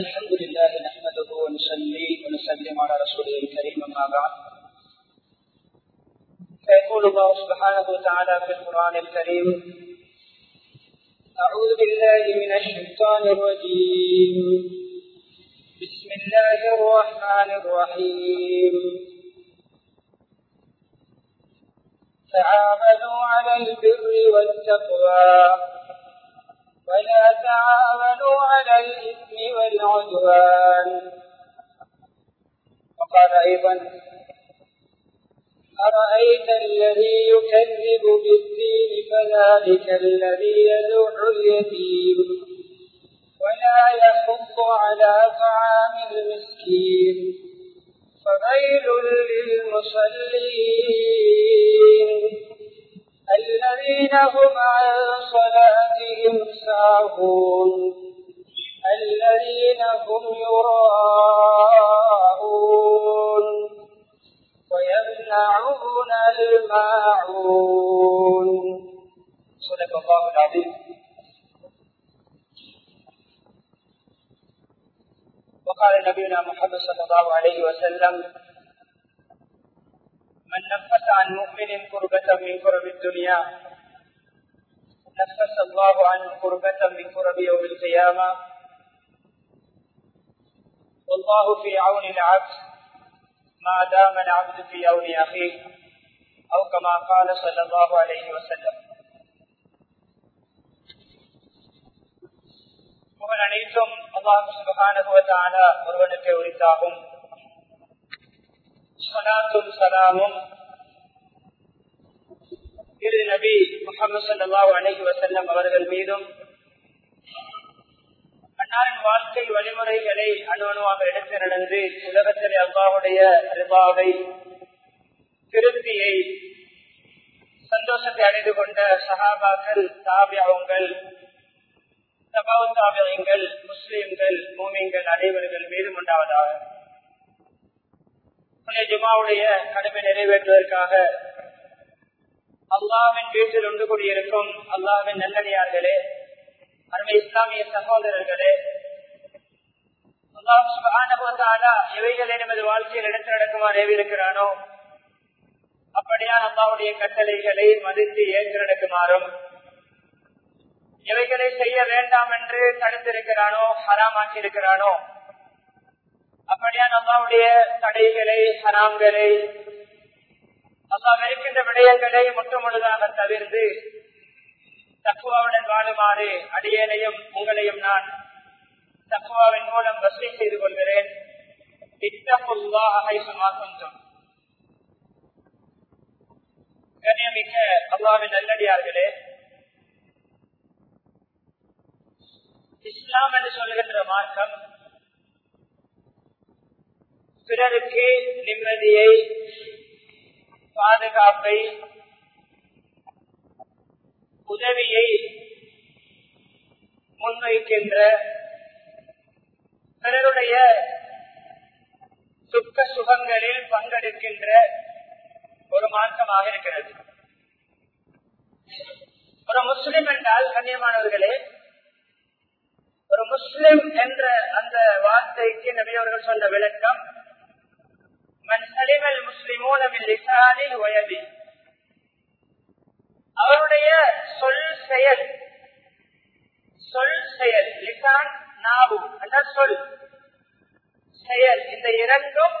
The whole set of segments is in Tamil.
الحمد لله نحمده ونصلي ونسلم على رسوله الكريم أما بعد. فيقول الله سبحانه وتعالى في القرآن الكريم أعوذ بالله من الشيطان الرجيم. بسم الله الرحمن الرحيم. تعاونوا على البر والتقوى. ولا تعاونوا على الإثم والعدوان. وقال أيضا أرأيت الذي يكذب بالدين فذلك الذي يدع اليتيم ولا يحض على طعام المسكين. فويل للمصلين. الذين هم عن صلاتهم ساهون. الذين هم يراءون. ويمنعون الماعون. صدق الله العظيم. وقال نبينا محمد صلى الله عليه وسلم من نفس عن مؤمن كربة من كرب الدنيا نفس الله عنه كربة من كرب يوم القيامة والله في عون العبد ما دام العبد في عون أخيه أو كما قال صلى الله عليه وسلم புகழ் அனைத்தும் அல்லாஹ் சுபகானுபவத்தான ஒருவனுக்கு உரித்தாகும் சலாத்தும் சலாமும் திரு நபி முகமது சல்லாஹூ அலஹி வசல்லம் அவர்கள் மீதும் அன்னாரின் வாழ்க்கை வழிமுறைகளை அணுவணுவாக எடுத்து நடந்து உலகத்தில் அல்லாவுடைய ரிபாவை திருப்தியை சந்தோஷத்தை அடைந்து கொண்ட சகாபாக்கள் தாபியாவுங்கள் தபாவு தாபியங்கள் முஸ்லிம்கள் மூமியங்கள் அனைவர்கள் மீதும் உண்டாவதாக. ஜுமாவுடைய கடமை நிறைவேற்றுவதற்காக அல்லாவின் வீட்டில் ஒன்று கூடியிருக்கும் அல்லாவின் நல்லடியார்களே அருமை இஸ்லாமிய சகோதரர்களே அல்லாஹாலா எவைகளை நமது வாழ்க்கையில் எடுத்து நடக்குமாறு ஏவிருக்கிறானோ அப்படியான அல்லாவுடைய கட்டளைகளை மதித்து ஏற்று நடக்குமாறும் எவைகளை செய்ய வேண்டாம் என்று தடுத்திருக்கிறானோ ஹராமாக்கி இருக்கிறானோ அப்படியான நம்மளுடைய தடைகளை ஹராம்களை அல்லா இருக்கின்ற விடயங்களை முற்றுமுழுதாக தவிர்த்து தக்குவாவுடன் வாழுமாறு அடியேனையும் உங்களையும் நான் தக்குவாவின் மூலம் வசதி செய்து கொள்கிறேன். கண்ணியமிக்க அல்லாவின் நல்லடியார்களே இஸ்லாம் என்று சொல்கின்ற மார்க்கம் பிறருக்கு நிம்மதியை பாதுகாப்பை உதவியை முன்வைக்கின்ற பிறருடைய சுக்க சுகங்களில் பங்கெடுக்கின்ற ஒரு மார்க்கமாக இருக்கிறது. ஒரு முஸ்லிம் என்றால் கண்ணியமானவர்களே ஒரு முஸ்லிம் என்ற அந்த வார்த்தைக்கு நபியவர்கள் சொன்ன விளக்கம் அவருடைய சொல் செயல் சொல் செயல் லிசான் நாவு சொல் செயல் இந்த இரண்டும்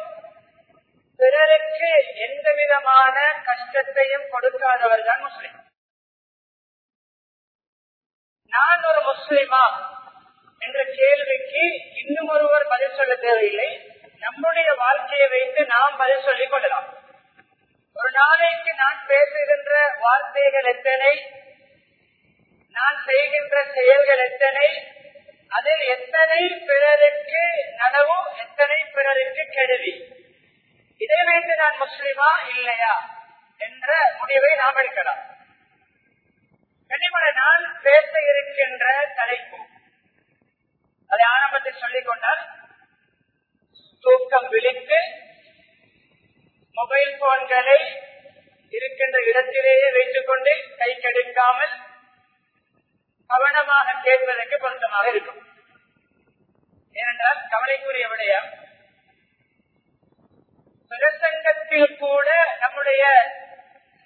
பிறருக்கு எந்த விதமான கஷ்டத்தையும் கொடுக்காதவர் தான் முஸ்லிம் நான் ஒரு முஸ்லிமா என்ற கேள்விக்கு இன்னும் ஒருவர் பதில் சொல்ல தேவையில்லை நம்முடைய வாழ்க்கையை வைத்து நாம் பதில் சொல்லிக் கொள்ளலாம். ஒரு நாளைக்கு நான் பேசுகின்ற வார்த்தைகள் எத்தனை? நான் செய்கின்ற செயல்கள் எத்தனை? அதில் எத்தனை பிறருக்கு நனவு எத்தனை பிறருக்கு கெடுதி? இதை வைத்து நான் முஸ்லிமா இல்லையா என்ற முடிவை நாம் எடுக்கலாம். கனிமலை நான் பேச இருக்கின்ற தலைப்பு. அதை ஆரம்பத்தில் சொல்லிக் கொண்டால் மொபைல் போன்களை இருக்கின்ற இடத்திலேயே வைத்துக் கொண்டு கை கெடுக்காமல் கவனமாக கேட்பதற்கு பொருத்தமாக இருக்கும். ஏனென்றால் கவலைக்குரிய விடயம் பிரசங்கத்தில் கூட நம்முடைய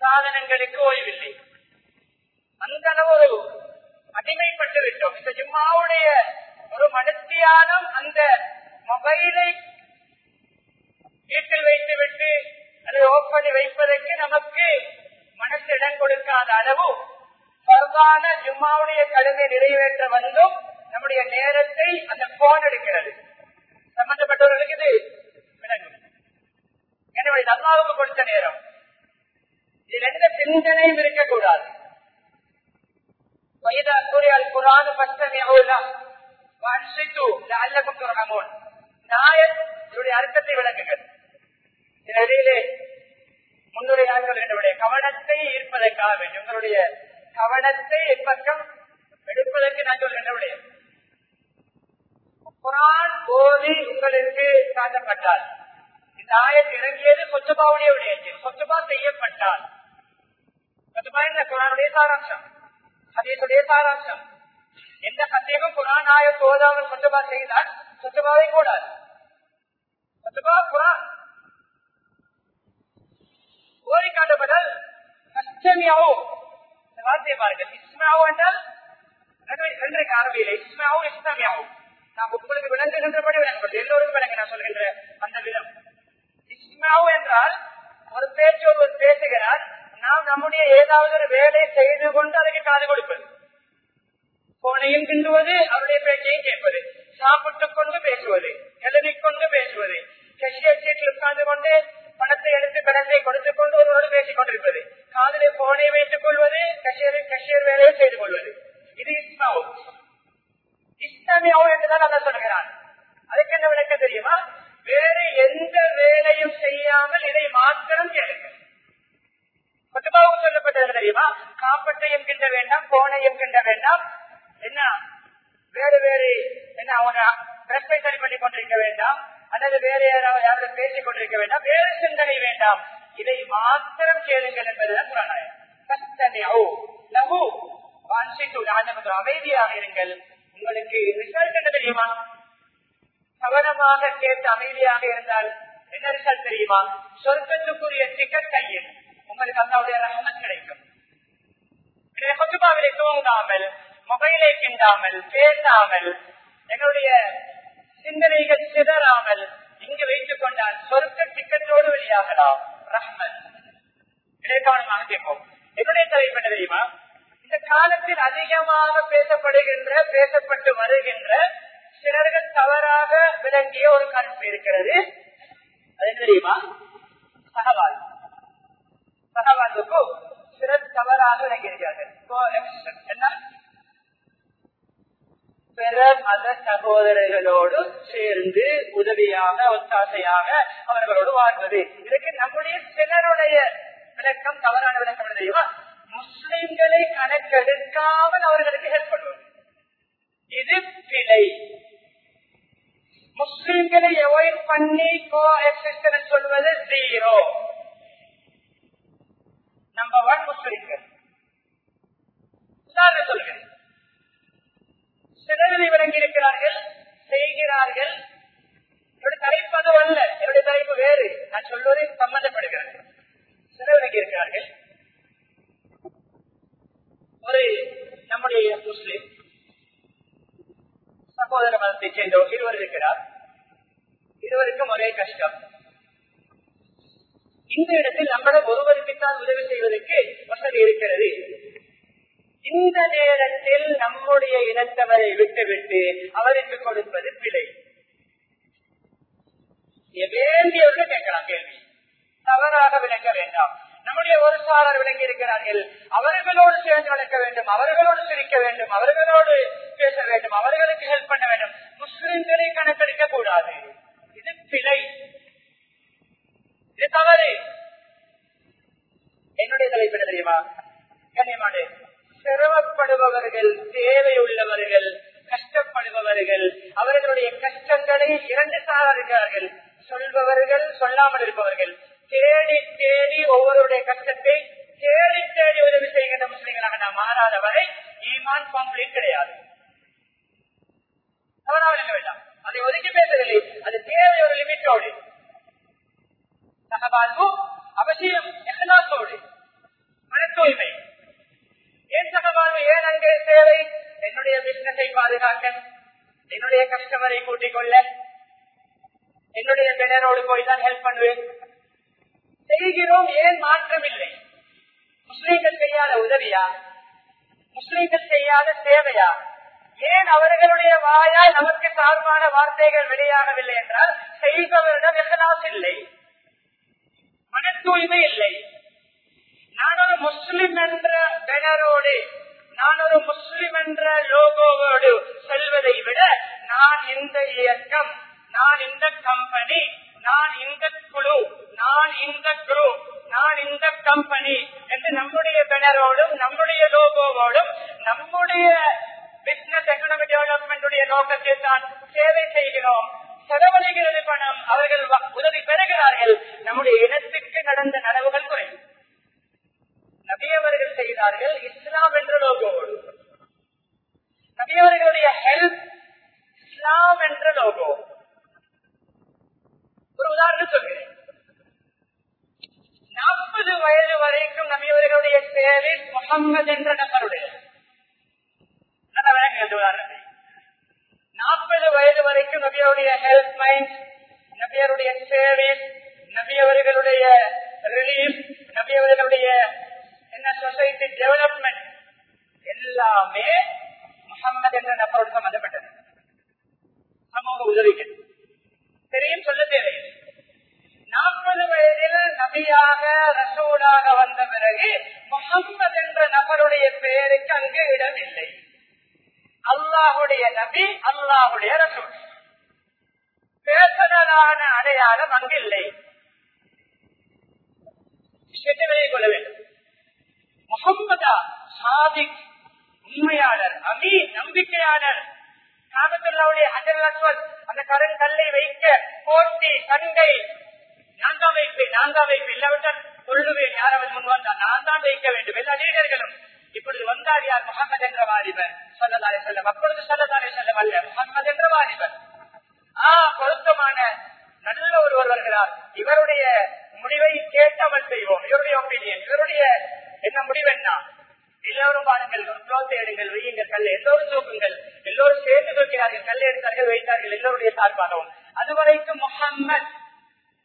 சாதனங்களுக்கு ஓய்வில்லை. அந்த அளவு ஒரு அடிமைப்பட்டு விட்டோம். இந்த ஜும்மாவுடைய ஒரு மனத்தியானம் அந்த மொபைலை வீட்டில் வைத்துவிட்டு அதை ஓப் பண்ணி வைப்பதற்கு நமக்கு மனசு இடம் கொடுக்காத அளவு பரவான ஜும்மாவுடைய கடமை நிறைவேற்ற வந்தும் நம்முடைய நேரத்தை அந்த போன் எடுக்கிறது சம்பந்தப்பட்டவர்களுக்கு இது விளங்கும் எனவே இது அல்லாவுக்கு கொடுத்த நேரம் இதில் எந்த சிந்தனையும் இருக்கக்கூடாது وإذا قرئ القرآن فاستمعوا له وأنصتوا لعلكم ترحمون நாயர் இதனுடைய அர்த்தத்தை விளக்குங்கள் இடையிலே முன்னுரையாளர்கள் என்னுடைய கவனத்தை ஈர்ப்பதற்காக வேண்டும். உங்களுடைய கவனத்தை எப்பக்கம் எடுப்பதற்கு நான் சொல்கின்றவுடைய குரான் போதி உங்களுக்கு காட்டப்பட்டால் இந்த ஆயத்து இறங்கியது சொத்துபாவுடைய விடயத்தில் சொத்துபா செய்யப்பட்டால் சொத்துபா இந்த குரானுடைய சாராம்சம் அதேடைய சாராம்சம். எந்த கத்தியமும் குரான் ஆயத்து ஓதாமல் சொத்துபா செய்தால் சொத்துபாவை கூடாது. சொத்துபா குரான் ஓடி காட்டப்பட்டால் கஷ்டமியாவும் இந்த வார்த்தையை பாருங்கள். இஸ்மாவும் என்றால் ரெண்டு அரபியில இஸ்மாவும் இஸ்லாமியாவும் நான் உங்களுக்கு விளங்குகின்றபடி விளங்கப்பட்டு எல்லோருக்கும் விளங்க நான் சொல்கின்ற அந்த விதம். இஸ்மாவு என்றால் ஒரு பேச்சு ஒருவர் பேசுகிறார். நாம் நம்முடைய ஏதாவது ஒரு வேலை செய்து கொண்டு அதுக்கு காது கொடுப்பது. போனையும் கிண்டுவது அவருடைய பேச்சையும் கேட்பது. சாப்பிட்டுக் கொண்டு பேசுவது எழுதிக்கொண்டு பேசுவது. கஷியர் சீட்டில் உட்கார்ந்து கொண்டு பணத்தை எடுத்து பணத்தை கொடுத்துக் கொண்டு ஒருவரோடு பேசிக் கொண்டிருப்பது. காதலை போனை வைத்துக் கொள்வது கஷியர் கஷியர் வேலையை செய்து கொள்வது. இது இஸ்லாம். இஸ்லாமியாவும் என்றுதான் அல்ல சொல்கிறான். அதுக்கு என்ன விளக்க தெரியுமா? வேறு எந்த வேலையும் செய்யாமல் இதை மாத்திரம் கேளுங்கள். கொத்தபாவுக்கு சொல்லப்பட்டது தெரியுமா? காப்பட்டையும் கிண்ட வேண்டாம் கோணையும் கிண்ட வேண்டாம். என்ன? வேறு வேறு என்ன அவங்க பிரஸ்பை சரி பண்ணி கொண்டிருக்க வேண்டாம். அல்லது வேற யாராவது யாரும் பேசிக் கொண்டிருக்க வேண்டாம் வேறு சிந்தனை வேண்டாம். இதை மாத்திரம் கேளுங்கள் என்பதுதான் புறநாயம் லகு அமைதியாக இருங்கள். உங்களுக்கு ரிசல்ட் என்ன தெரியுமா? கவனமாக கேட்டு அமைதியாக இருந்தால் என்ன ரிசல்ட் தெரியுமா? சொர்க்கத்துக்குரிய டிக்கெட் கையில் உங்களுக்கு அல்லாவுடைய ரஹமத் கிடைக்கும். கொத்துபாவிலே தூங்காமல் மொபைலை கிண்டாமல் பேசாமல் எங்களுடைய சிந்தனைகள் சிதறாமல் இங்கு வைத்துக் கொண்டால் சொர்க்க சிக்கத்தோடு வெளியாகலாம். ரஹ்மத். இடைக்காலமாக கேட்போம். என்னுடைய தலைப்பு என்ன தெரியுமா? இந்த காலத்தில் அதிகமாக பேசப்படுகின்ற பேசப்பட்டு வருகின்ற சிலர்கள் தவறாக விளங்கிய ஒரு கருத்து இருக்கிறது. அது தெரியுமா? சகவால். சகவாழ்வுக்கு சிலர் தவறாக விளங்கியிருக்கிறார்கள். என்ன? பிற மத சகோதரர்களோடு சேர்ந்து உதவியாக ஒத்தாசையாக அவர்களோடு வாழ்வது. இதற்கு நம்முடைய சிலருடைய விளக்கம் தவறான விளக்கம் தெரியுமா? முஸ்லிம்களை கணக்கெடுக்காமல் அவர்களுக்கு ஹெல்ப் பண்ணுவது. இது பிழை. முஸ்லிம்களை அவாய்ட் பண்ணி கோ எக்ஸிஸ்டன் சொல்வது ஜீரோ நம்பர் ஒன் முஸ்லிம்கள். சொல்கிறேன் சிலரை விளங்கியிருக்கிறார்கள் செய்கிறார்கள். என்னுடைய தலைப்பு அது அல்ல. என்னுடைய தலைப்பு வேறு. நான் சொல்வதை சம்மந்தப்படுகிறது சிலர் விளங்கி இருக்கிறார்கள் ஒரு நம்முடைய முஸ்லிம் சகோதர மதத்தை சேர்ந்த இருவர் இருக்கிறார். இருவருக்கும் ஒரே கஷ்டம். இந்த இடத்தில் நம்மள ஒருவருக்குத்தான் உதவி செய்வதற்கு வசதி இருக்கிறது. இந்த நேரத்தில் நம்முடைய இனத்தவரை விட்டுவிட்டு அவருக்கு கொடுப்பது பிழை. வேண்டியவர்கள் கேட்கலாம் கேள்வி. தவறாக விளக்க வேண்டாம். நம்முடைய ஒரு சாரர் விளங்கி இருக்கிறார்கள் அவர்களோடு சேர்ந்து நடக்க வேண்டும் அவர்களோடு சிரிக்க வேண்டும் அவர்களோடு பேச வேண்டும் அவர்களுக்கு ஹெல்ப் பண்ண வேண்டும். முஸ்லிம்களை கணக்கெடுக்க கூடாது. இது பிழை. இது தவறு. என்னுடைய தலைப்பு தெரியுமா? கண்ணியமாடு சிரமப்படுபவர்கள் தேவை உள்ளவர்கள் கஷ்டப்படுபவர்கள் அவர்களுடைய கஷ்டங்களை இரண்டுக்காக இருக்கிறார்கள் சொல்பவர்கள் சொல்லாமல் இருப்பவர்கள். தேடி தேடி ஒவ்வொருடைய கஷ்டத்தை தேடி தேடி உதவி செய்கின்ற முஸ்லீம்களாக நாம் மாறாத வரை ஈமான் காம்ப்ளீட் கிடையாது. தவறாமல் இருக்க வேண்டாம். அதை ஒதுக்கி பேசவில்லை. அது தேவை ஒரு லிமிட்டோடு. சகபால்பு அவசியம் எகலாசோடு மன தூய்மை ஏன் சகவாழ்வு ஏன் அங்கே தேவை என்னுடைய பிசினஸை பாதுகாக்க என்னுடைய கஸ்டமரை கூட்டிக் கொள்ள என்னுடைய பின்னரோடு போய் தான் ஹெல்ப் பண்ணுவேன். செய்கிறோம் ஏன் மாற்றம் இல்லை முஸ்லீம்கள் செய்யாத உதவியா? முஸ்லீம்கள் செய்யாத சேவையா? ஏன் அவர்களுடைய வாயால் நமக்கு சார்பான வார்த்தைகள் வெளியாகவில்லை என்றால் செய்பவரிடம் எகலாஸ் இல்லை. மன தூய்மை இல்லை. நான் ஒரு முஸ்லிம் என்ற பெனரோடு நான் ஒரு முஸ்லிம் என்ற லோகோவோடு செல்வதை விட நான் இந்த இயக்கம் நான் இந்த கம்பெனி நான் இந்த குழு நான் இந்த குரூப் நான் இந்த கம்பெனி என்று நம்முடைய பெனரோடும் நம்முடைய லோகோவோடும் நம்முடைய பிசினஸ் எக்கனாமிக் டெவலப்மெண்ட் நோக்கத்தை தான் சேவை செய்கிறோம். செலவழிகிறது பணம் அவர்கள் உதவி பெறுகிறார்கள். நம்முடைய இனத்திற்கு நடந்த நனவுகள் குறையும். நபியவர்கள் செய்தார்கள் இஸ்லாம் என்ற லோகோடு நபியவர்களுடைய ஹெல்ப் இஸ்லாம் என்ற லோகோ. ஒரு உதாரணம் சொல்கிறேன். நாற்பது வயது வரைக்கும் நபியவர்களுடைய சேவை முகம்மது என்ற நபருடைய. நல்ல விளங்க உதாரணத்தை. நாற்பது வயது வரைக்கும் நபியருடைய ஹெல்த் மைண்ட் நபியருடைய சேவை நபியவர்களுடைய ரிலீஃப் நபியவர்களுடைய என்ன சொசைட்டி டெவலப்மெண்ட்? எல்லாமே முகம்மது என்ற நபரோடு சம்பந்தப்பட்டது. சமூக உதவிகள். தெரியும் சொல்ல தேவையில்லை. நாற்பது வயதில் நபியாக ரசூலாக வந்த பிறகு முகம்மது என்ற நபருடைய பெயருக்கு அங்கு இடம் இல்லை. அல்லாஹுடைய நபி அல்லாஹுடைய ரசூல். பேசலான அடையாளம் அங்கு இல்லை. விஷயத்தை கொள்ள வேண்டும். முகம்மதா சாதிக் உண்மையாளர் அமி நம்பிக்கையாளர். காபத்துல்லாவுடைய அஜல் அஸ்வத் அந்த கருங்கல்லை வைக்க போட்டி சண்டை நான் தான் வைப்பேன் நான் தான் வைப்பேன். இல்லாவிட்டால் கொள்ளுவேன் யாராவது முன் வந்தால்? நான் தான் வைக்க வேண்டும். எல்லா லீடர்களும். இப்பொழுது வந்தார் யார்? முகமது என்ற வாலிபர். சொல்லதாலே செல்லம் அப்பொழுது சொல்லதாலே செல்லம் அல்ல முகமது என்ற வாலிபர். ஆ பொருத்தமான நல்ல ஒருவர் வருகிறார். இவருடைய முடிவை கேட்டாமல் செய்வோம். இவருடைய ஒப்பீனியன் இவருடைய என்ன முடிவு என்ன? எல்லோரும் பாருங்கள் குளோத்தை எடுங்கள் வையுங்கள் கல் எல்லோரும் தூக்குங்கள். எல்லோரும் சேர்ந்து தூக்கிறார்கள் கல் எடுத்தார்கள் வைத்தார்கள் எல்லோருடைய சார்பாகவும். அதுவரைக்கும் முகம்மது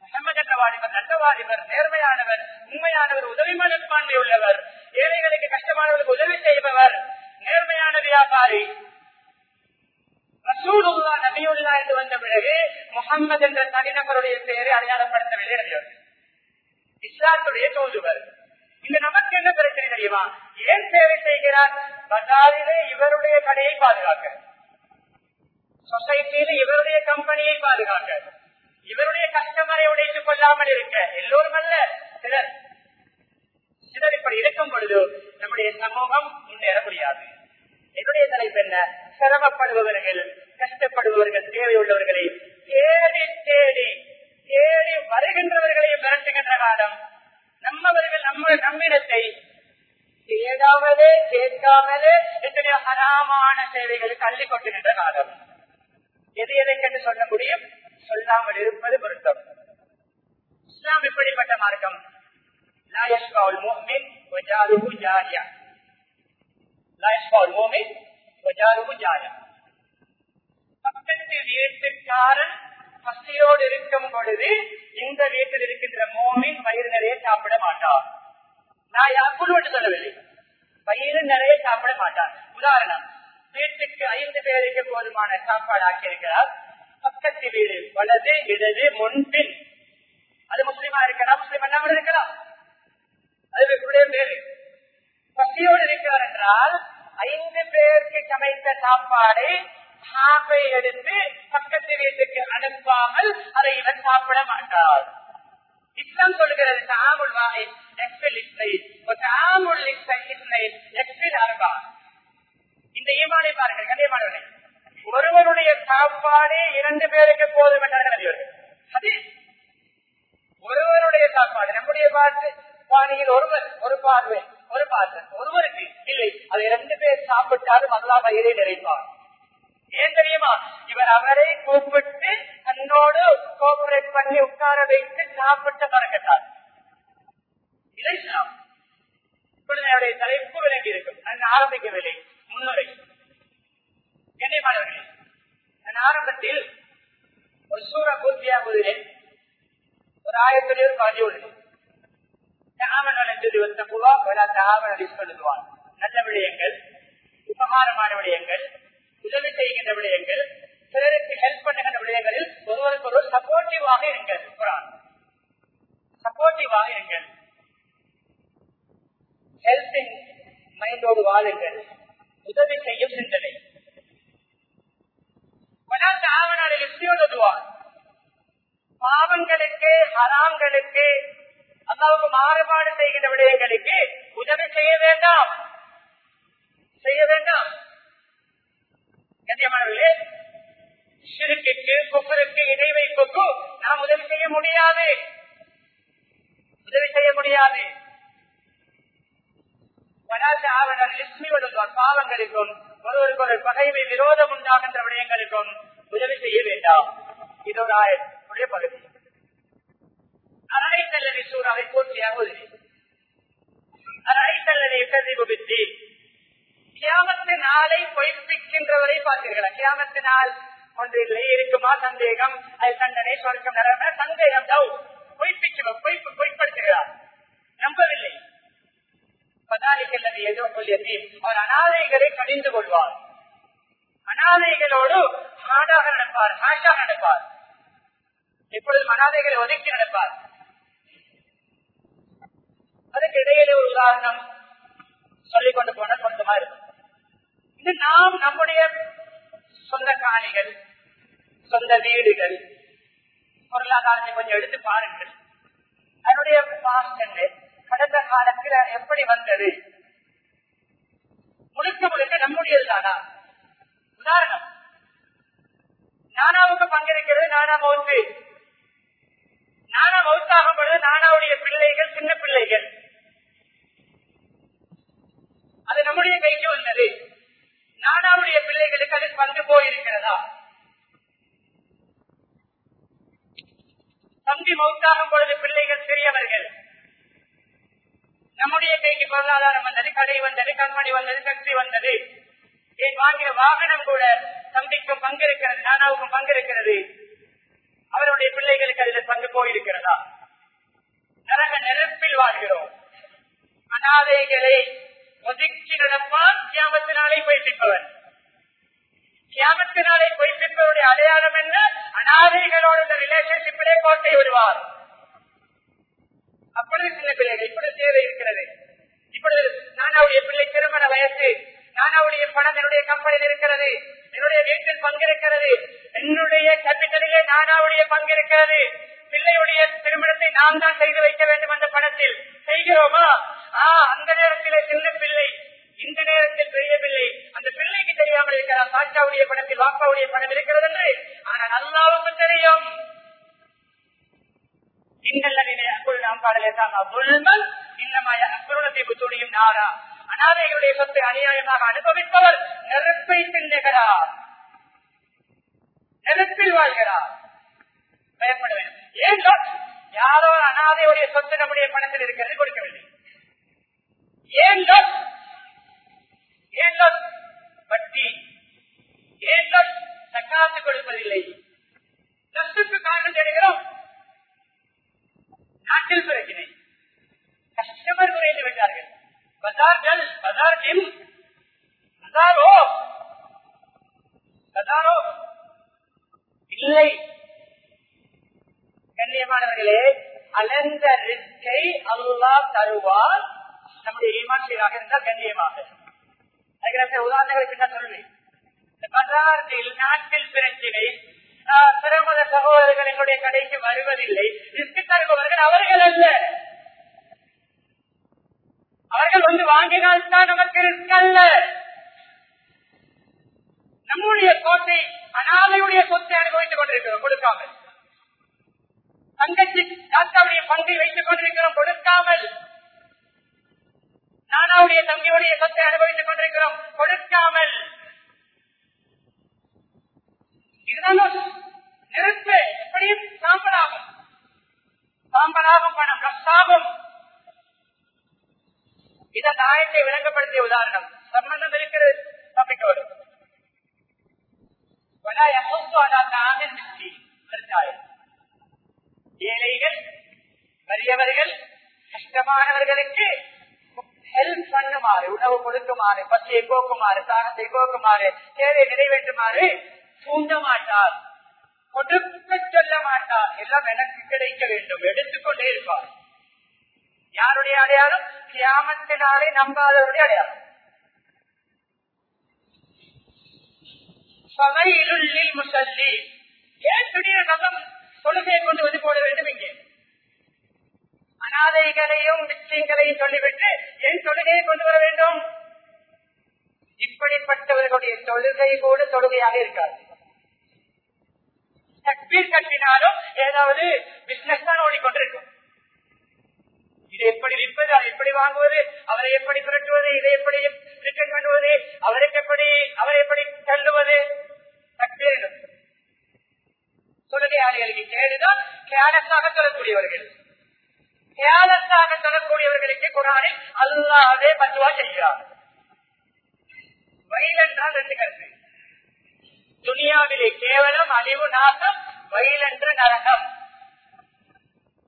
முகமது என்ற வாலிபர் நல்ல வாலிபர் நேர்மையானவர் உண்மையானவர் உதவி மனப்பான்மை உள்ளவர் ஏழைகளுக்கு கஷ்டமானவர்களுக்கு உதவி செய்பவர் நேர்மையான வியாபாரி. ரசூலுல்லா நபியுல்லா என்று வந்த பிறகு முகம்மது என்ற தனிநபருடைய பெயரை அடையாளப்படுத்தவில்லை நபியவர். இஸ்லாத்துடைய தோதுவர். இந்த நமக்கு என்ன பிரச்சனை தெரியுமா? ஏன் சேவை செய்கிறார்? பஜாரிலே இவருடைய கடையை பாதுகாக்க. சொசைட்டியில இவருடைய கம்பெனியை பாதுகாக்க. இவருடைய கஸ்டமரை உடைத்துக் கொள்ளாமல் இருக்க. எல்லோரும் அல்ல சிலர். சிலர் இப்படி இருக்கும் பொழுது நம்முடைய சமூகம் முன்னேற முடியாது. என்னுடைய தலைப்பு என்ன? சிரமப்படுபவர்கள் கஷ்டப்படுபவர்கள் தேவை உள்ளவர்களை தேடி தேடி தேடி வருகின்றவர்களை மிரட்டுகின்ற காலம். நம்மவர்கள் நம்ம நம்மிடத்தை தேடாமலே கேட்காமலே எத்தனை ஹராமான சேவைகளுக்கு அள்ளி கொண்டிருந்த காலம். எது எதைக்கென்று சொல்ல முடியும்? சொல்லாமல் இருப்பது பொருத்தம். இஸ்லாம் இப்படிப்பட்ட மார்க்கம். பக்கத்து வீட்டுக்காரன் பசியோடு இருக்கும் பொழுது இந்த வீட்டில் இருக்கின்ற மோமின் வயிறு நிறைய சாப்பிட மாட்டார் நான் யாருக்கும் மட்டும் சொல்லவில்லை. வயிறு நிறைய சாப்பிட மாட்டார் உதாரணம் வீட்டுக்கு ஐந்து பேருக்கு போதுமான சாப்பாடு ஆக்கியிருக்கிறார். பக்கத்து வீடு வலது இடது முன்பின் அது முஸ்லீமா இருக்கலாம் முஸ்லீம் அல்லாமல் இருக்கலாம். அது பேரு. பசியோடு இருக்கிறார் என்றால் ஐந்து பேருக்கு சமைத்த சாப்பாடை சாப்பை எடுத்து பக்கத்து வீட்டுக்கு அனுப்பாமல் அதை இவர் சாப்பிட மாட்டார் இஸ்லாம் சொல்கிறது தாமுல் வாகை எக்ஸில் இஸ்லை தாமுல் இஸ்லை எக்ஸில் அர்பா. இந்த ஈமானை பாருங்கள் கண்டியமானவர்களை ஒருவருடைய சாப்பாடே இரண்டு பேருக்கு போதும் என்றார்கள் அது ஒருவருடைய சாப்பாடு நம்முடைய பாட்டு பாணியில் ஒருவர் ஒரு பார்வை ஒரு பாத்திரம் ஒருவருக்கு இல்லை அதை இரண்டு பேர் சாப்பிட்டாலும் அல்லா வயிறை நிறைப்பார் ஏன் தெரியுமா? இவர் அவரை கூப்பிட்டு தன்னோடு கோபரேட் பண்ணி உட்கார வைத்து சாப்பிட்ட பறக்கத்தால் இதை இஸ்லாம் தலைப்பு விளங்கி இருக்கும் நான் ஆரம்பிக்கவில்லை முன்னுரை. கண்ணியமானவர்களே நான் ஆரம்பத்தில் ஒரு சூற பூர்த்தியாகுவதிலே ஒரு ஆயிரத்தி ஒரு பாதி உள்ளது. தாமன் என்று வந்தபுவா பல தாமன் சொல்லுவான் நல்ல விடயங்கள் உபகாரமான விடயங்கள். உதவி செய்கின்ற விடயங்கள் பிறருக்கு ஹெல்ப் பண்ணுகின்ற விடயங்களில் ஒருவருக்கு ஒரு சப்போர்ட்டிவாக இருங்கள் குரான். சப்போர்ட்டிவாக இருங்கள். ஹெல்பிங் மைண்டோடு வாழுங்கள். உதவி செய்யும் சிந்தனை. வளர்ந்த ஆவணாடு எழுதுவார் பாவங்களுக்கு ஹராம்களுக்கு அல்லாவுக்கு மாறுபாடு செய்கின்ற விடயங்களுக்கு உதவி செய்ய வேண்டாம் செய்ய வேண்டாம் கண்ணியமானவர்களே சிறுக்கு கொப்பருக்கு இடை வைப்புக்கு நாம் உதவி செய்ய முடியாது. உதவி செய்ய முடியாது. பாவங்களுக்கும் ஒருவருக்கு ஒரு பகைமை விரோதம் உண்டாகின்ற விடயங்களுக்கும் உதவி செய்ய வேண்டாம். இது ஒரு ஆயத்துடைய பகுதி. அரைத்தல்லதி சூறாவை பூர்த்தியாக உதவி கியாமத்து நாளை பொய்ப்பிக்கின்றவரை பார்த்தீர்களா கியாமத்து நாள் ஒன்று இல்லை இருக்குமா சந்தேகம்? அது தண்டனை சொர்க்கம் நிறம சந்தேகம். டவு பொய்ப்பிக்கிறோம். பொய்ப்பு பொய்ப்படுத்துகிறார். நம்பவில்லை. பதாரிக்கல்லது எதுவும் சொல்லியது அவர் அனாதைகளை கடிந்து கொள்வார். அனாதைகளோடு ஹாடாக நடப்பார் ஹாஷாக நடப்பார். எப்பொழுதும் அனாதைகளை ஒதுக்கி நடப்பார். அதுக்கு இடையிலே ஒரு உதாரணம் சொல்லிக் கொண்டு போன சொந்தமா இருக்கும். இது நாம் நம்முடைய சொந்த காணிகள் சொந்த வீடுகள் பொருளாதாரத்தை கொஞ்சம் எடுத்து பாருங்கள். அதனுடைய பாஸ்ட் கடந்த காலத்தில் எப்படி வந்தது? முழுக்க முழுக்க நம்முடையதுதானா? உதாரணம் நானாவுக்கு பங்கெடுக்கிறது நானா மௌத்து நானா மௌத்தாகும் பொழுது நானாவுடைய பிள்ளைகள் சின்ன பிள்ளைகள். அது நம்முடைய கைக்கு வந்தது. நானாவுடைய பிள்ளைகளுக்கு அது பங்கு போயிருக்கிறதா? தம்பி மௌத்தாகும் பொழுது பிள்ளைகள் சிறியவர்கள் நம்முடைய கைக்கு பொருளாதாரம் வந்தது கடை வந்தது கண்மணி வந்தது சக்தி வந்தது. ஏன் வாங்கிய வாகனம் கூட தம்பிக்கும் பங்கு இருக்கிறது நானாவுக்கும் பங்கு இருக்கிறது அவருடைய பிள்ளைகளுக்கு அதில் பங்கு போயிருக்கிறதா? நரக நெருப்பில் வாழ்கிறோம். அனாதைகளை ஒதுக்கி நடப்பான் கியாமத்தினாலே பொய்ப்பிப்பவன். கியாமத்தினாலே பொய்ப்பிப்பவருடைய அடையாளம் என்ன? அனாதைகளோட இந்த ரிலேஷன்ஷிப்பிலே கோட்டை விடுவார். அப்பொழுது சின்ன பிள்ளைகள் இப்படி தேவை இருக்கிறது. இப்பொழுது நான் அவருடைய பிள்ளை திருமண வயசு நான் அவருடைய பணம் என்னுடைய கம்பெனியில் இருக்கிறது என்னுடைய வீட்டில் பங்கு இருக்கிறது என்னுடைய கேபிட்டலிலே நானாவுடைய பங்கு இருக்கிறது பிள்ளையுடைய திருமணத்தை நாம் தான் செய்து வைக்க வேண்டும் அந்த படத்தில். செய்கிறோமா? ஆஹ் அந்த நேரத்தில் சின்ன பிள்ளை இந்த நேரத்தில் பெரிய பிள்ளை அந்த பிள்ளைக்கு தெரியாமல் இருக்கிறார் சாச்சாவுடைய படத்தில் வாப்பாவுடைய படம் இருக்கிறது என்று. ஆனால் அல்லாவுக்கு தெரியும். அனாதைகளுடைய சொத்தை அநியாயமாக அனுபவிப்பவர் நெருப்பை தின்னுகிறார். நெருப்பில் வாழ்கிறார். பயப்பட வேண்டும். ஏன் யாரோ அனாதையுடைய சொத்து நம்முடைய பணத்தில் இருக்கிறது கொடுக்கவில்லை. ஏன் ஏன் வட்டி ஏன் தக்காத்து கொடுப்பதில்லை. நஷ்டத்துக்கு காரணம் தேடுகிறோம். நாட்டில் பிரச்சனை. கஸ்டமர் குறைந்து விட்டார்கள். பஜார்கள் பஜார் ஜிம் பஜாரோ பஜாரோ இல்லை. கண்ணியமானவர்களே அலந்த ரிஸ்கை அல்லா தருவார். நம்முடைய ஏமாற்றியாக இருந்தால் கண்ணியமாக. அதுக்கு உதாரணங்களுக்கு என்ன சொல்றேன் பஜாரில் நாட்டில் சகோதரர்கள் எங்களுடைய கடைக்கு வருவதில்லை. ரிஸ்க் தருபவர்கள் அவர்கள் அல்ல. அவர்கள் வந்து வாங்கினால்தான் நமக்கு ரிஸ்க் அல்ல. நம்முடைய கோட்டை அனாதையுடைய சொத்தை அனுபவித்துக் கொண்டிருக்கிறோம் கொடுக்காமல். தங்கச்சி தாத்தாவுடைய பங்கை வைத்துக் கொண்டிருக்கிறோம். கொடுக்காமல் நானாவுடைய தம்பியுடைய சொத்தை அனுபவித்துக் கொண்டிருக்கிறோம். கொடுக்காமல். இதுதான்? நெருப்பு எப்படியும் சாம்பலாகும். சாம்பலாகும் பணம் ரசாகும். இத நாயத்தை விளங்கப்படுத்திய உதாரணம். சம்பந்தம் இருக்கிறது தப்பிக்கோடு ஆகின் விவசாயம் ஏழைகள் பெரியவர்கள் கஷ்டமானவர்களுக்கு ஹெல்ப் பண்ணுமாறு உணவு கொடுக்குமாறு பசியை போக்குமாறு தாகத்தை போக்குமாறு தேவை நிறைவேற்றுமாறு தூண்ட மாட்டார். கொடுக்க சொல்ல மாட்டார். எல்லாம் எனக்கு கிடைக்க வேண்டும். எடுத்துக்கொண்டே இருப்பார். யாருடைய அடையாளம்? கியாமத்தினாலே நம்பாதவருடைய அடையாளம். சமையலுள்ளில் முசல்லி. ஏன் திடீர் நகம் தொழுகையை கொண்டு வந்து போட வேண்டும் இங்கே. அனாதைகளையும் விஷயங்களையும் சொல்லிவிட்டு என் தொழுகையை கொண்டு வர வேண்டும். இப்படிப்பட்டவர்களுடைய தொழுகை கூட தொழுகையாக இருக்காது. தக்பீர் கட்டினாலும் ஏதாவது பிசினஸ் தான் ஓடிக்கொண்டிருக்கும் இதை எப்படி விற்பது அதை எப்படி வாங்குவது அவரை எப்படி புரட்டுவது இதை எப்படி ரிட்டர்ன் பண்ணுவது அவருக்கு எப்படி அவரை எப்படி தள்ளுவது? தக்பீர் தொழுகையாளிகளுக்கு கேடுதான் கேலஸாக சொல்லக்கூடியவர்கள். கேலஸாக சொல்லக்கூடியவர்களுக்கு குரானில் அல்லாதே பத்துவா செய்கிறார். வயல் என்றால் ரெண்டு கருத்து. துனியாவிலே கேவலம் அழிவு நாசம் வயல் நரகம்.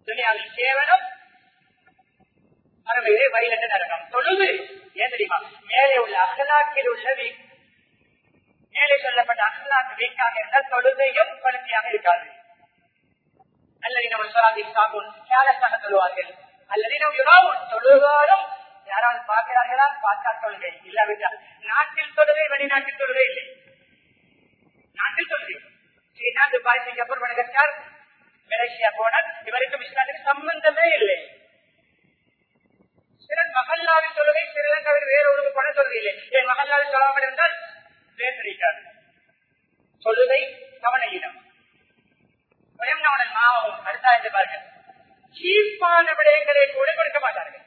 துனியாவில் கேவலம் மறுமையிலே வயல் நரகம். தொழுது ஏன் தெரியுமா? மேலே உள்ள அகலாக்கில் உள்ள மேலே சொல்லப்பட்ட அகலாக்கு வீக்காக இருந்தால் தொழுகையும் குழந்தையாக இருக்காது. அல்லது நம்ம சொல்லாதி சாப்பிடும் கேலஸாக சொல்லுவார்கள். அல்லது நம்ம யுறாவும் தொழுகாலும் யாராவது பார்க்கிறார்களா? பார்த்தா தொழுகை. இல்லாவிட்டால். நாட்டில் தொழுகை வெளிநாட்டில் தொழுகை இல்லை. நாட்டில் தொழுகை. China Dubai Singapore Madagascar Malaysia போனால் இவருக்கும் இஸ்லாத்துக்கு சம்பந்தமே இல்லை. சிலர் மகல்லாவின் தொழுகை சிறிலங்காவில் வேறொரு பண தொழுகை இல்லை. என் மகல்லாவில் சொல்லாமல் இருந்தால் வேற்றிருக்காது தொழுகை கவனையிடம் பயம்னவனன் மாவும் அடுத்தா என்று பாருங்கள். சீப்பான விடயங்களை கூட கொடுக்க மாட்டார்கள்.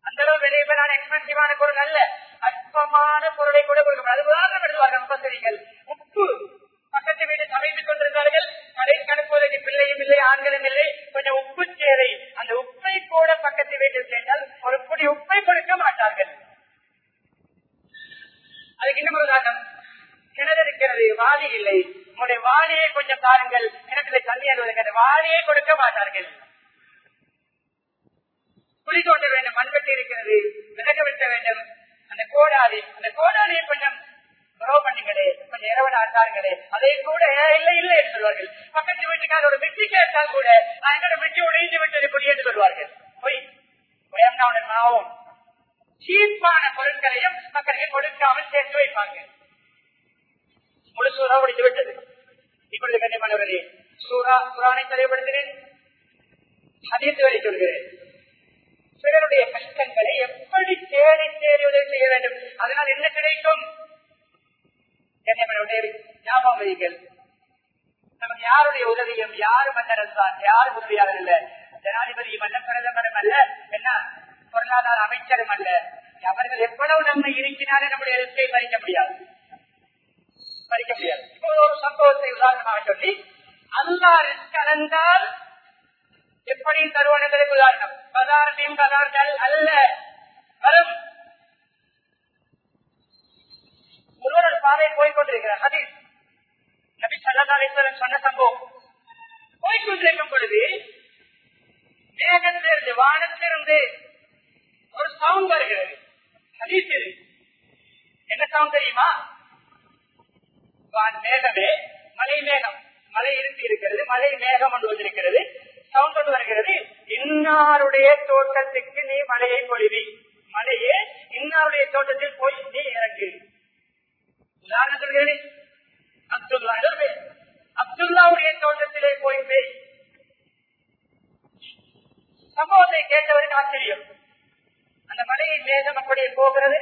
அந்த அளவு விளைவுகளான எக்ஸ்பென்சிவான பொருள் அல்ல. அற்பமான பொருளை கூட கொடுக்க மாட்டார்கள். உதாரணம் எழுதுவார்கள் உப்பு. பக்கத்து வீடு சமைத்துக் கொண்டிருந்தார்கள். கடை கணக்குவதற்கு பிள்ளையும் இல்லை ஆண்களும் இல்லை. கொஞ்சம் உப்பு தேவை. அந்த உப்பை கூட பக்கத்து வீட்டில் கேட்டால் ஒரு புடி உப்பை கொடுக்க மாட்டார்கள். அதுக்கு இன்னும் உதாரணம் கிணறு இருக்கிறது வாலி இல்லை. உங்களுடைய வாதியை கொஞ்சம் பாருங்கள். கிணத்துல தண்ணி அழுவதற்கு வாதியை கொடுக்க மாட்டார்கள். குழி தோண்ட வேண்டும் மண்வெட்டி இருக்கிறது விலக வெட்ட வேண்டும். அந்த கோடாலி அந்த கோடாலியை கொஞ்சம் ப்ரோ பண்ணுங்களே கொஞ்சம் இரவன் ஆட்டார்களே அதை கூட இல்லை இல்லை என்று சொல்வார்கள். பக்கத்து வீட்டுக்கார ஒரு மிட்டி கேட்டால் கூட என்னோட மிட்டி உடைந்து விட்டது குடி என்று சொல்வார்கள். பொய் பயம்னாவுடன் மாவும் சீப்பான பொருட்களையும் மக்களுக்கு கொடுக்காமல் சேர்த்து வைப்பாங்க. முழு சூறா முடித்து விட்டது. இப்பொழுது கண்ணியமானவர்களே சூறா குரானை தெளிவுபடுத்தினேன் ஹதீஸ் வரை சொல்கிறேன். பிறருடைய கஷ்டங்களை எப்படி தேடி தேடி உதவி செய்ய வேண்டும்? அதனால் என்ன கிடைக்கும்? கண்ணியமானவர்களே ஞாபகம் வைகள் நமக்கு யாருடைய உதவியும் யாரும் மன்னரன் தான் யாரும் உதவியாளர் இல்லை. ஜனாதிபதி மன்ன பிரதமரும் அல்ல என்ன? பொருளாதார அமைச்சரும் அல்ல. அவர்கள் எவ்வளவு நன்மை இருக்கிறாரே நம்முடைய எழுத்தை பறிக்க முடியாது. பறிக்க முடியாது. இப்போ ஒரு சம்பவத்தை உதாரணமாக சொல்லி அல்லா ரிஸ்க் கலந்தால் எப்படி தருவான் என்பதற்கு உதாரணம்? பதார்த்தையும் பதார்த்தல் அல்ல. வரும். ஒருவர் ஒரு பாதை போய்கொண்டிருக்கிறார் அது நபி சல்லதாலேஸ்வரன் சொன்ன சம்பவம். போய்கொண்டிருக்கும் பொழுது மேகத்திலிருந்து வானத்திலிருந்து சவுண்ட் வருகிறது ஹதீஸ் என்ன சவுண்ட் தெரியுமா? வான் மேகமே மலை மேகம். மலை இருந்து இருக்கிறது மலை மேகம் ஒன்று வந்திருக்கிறது. சவுண்ட் ஒன்று வருகிறது இன்னாருடைய தோட்டத்துக்கு நீ மலையை பொழிவி. மலையே இன்னாருடைய தோட்டத்தில் போய் நீ இறங்கு. உதாரணம் சொல்கிறேன். அப்துல்லா அப்துல்லாவுடைய தோட்டத்திலே போய் பேய். சம்பவத்தை கேட்டவருக்கு ஆச்சரியம். அந்த மலையின் மேகம் அப்படியே போகிறது.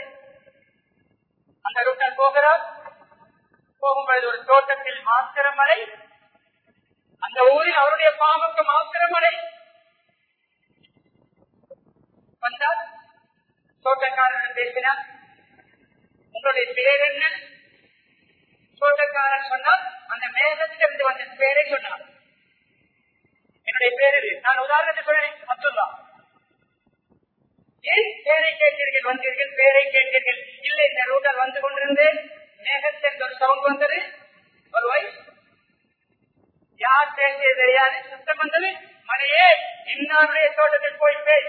அந்த ரூட்டால் போகிறார் போகும்பொழுது ஒரு தோட்டத்தில் மாத்திர மலை அந்த ஊரில் அவருடைய பாவக்கு மாத்திர மலை வந்தால் தோட்டக்காரன் பேசினார். உங்களுடைய பேர் என்ன? தோட்டக்காரன் சொன்னார். அந்த மேகத்திலிருந்து வந்த பேரை சொன்னார். என்னுடைய பேரு நான் உதாரணத்தை சொல்றேன் அப்துல்லா. ஏன் பேரை கேட்டீர்கள் வந்தீர்கள் பேரை கேட்டீர்கள். இல்லை இந்த ரூட்டர் வந்து கொண்டிருந்தேன் மேகத்திற்கு ஒரு சவுண்ட் வந்தது. ஒரு வாய்ஸ் யார் பேசியது தெரியாது. சுத்தம் வந்தது. மழையே இன்னாருடைய தோட்டத்தில் போய் பேய்.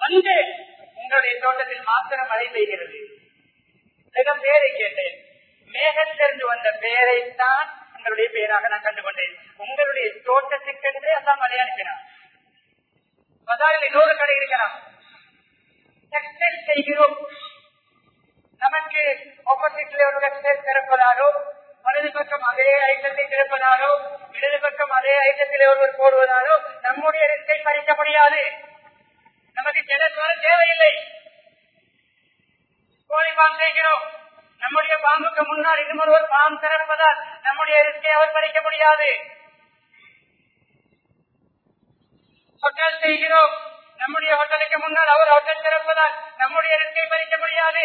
வந்து உங்களுடைய தோட்டத்தில் மாத்திரம் மழை பெய்கிறது. பேரை கேட்டேன். மேகத்திலிருந்து வந்த பேரைத்தான் உங்களுடைய பேராக நான் கண்டுகொண்டேன். உங்களுடைய தோட்டத்துக்கென்றே அதான் மழை அனுப்பினான் பஜாரில் இன்னொரு கடை இருக்கலாம் டெக்ஸ்டைல் செய்கிறோம். நமக்கு ஆப்போசிட்ல ஒரு டெக்ஸ்டைல் திறப்பதாலோ வலது பக்கம் அதே ஐட்டத்தை திறப்பதாலோ இடது பக்கம் அதே ஐட்டத்தில் ஒருவர் போடுவதாலோ நம்முடைய ரிஸ்கை பறிக்க முடியாது நமக்கு ஜலஸ்வரம் தேவையில்லை. கோழி பாம் செய்கிறோம் நம்முடைய பாம்புக்கு முன்னால் இன்னும் ஒருவர் பாம் திறப்பதால் நம்முடைய ரிஸ்கை அவர் பறிக்க முடியாது. ஹோட்டல் செய்கிறோம். நம்முடைய ஹோட்டலுக்கு முன்னால் அவர் ஹோட்டல் திறப்பதால் நம்முடைய ரிஸ்கை பறிக்க முடியாது.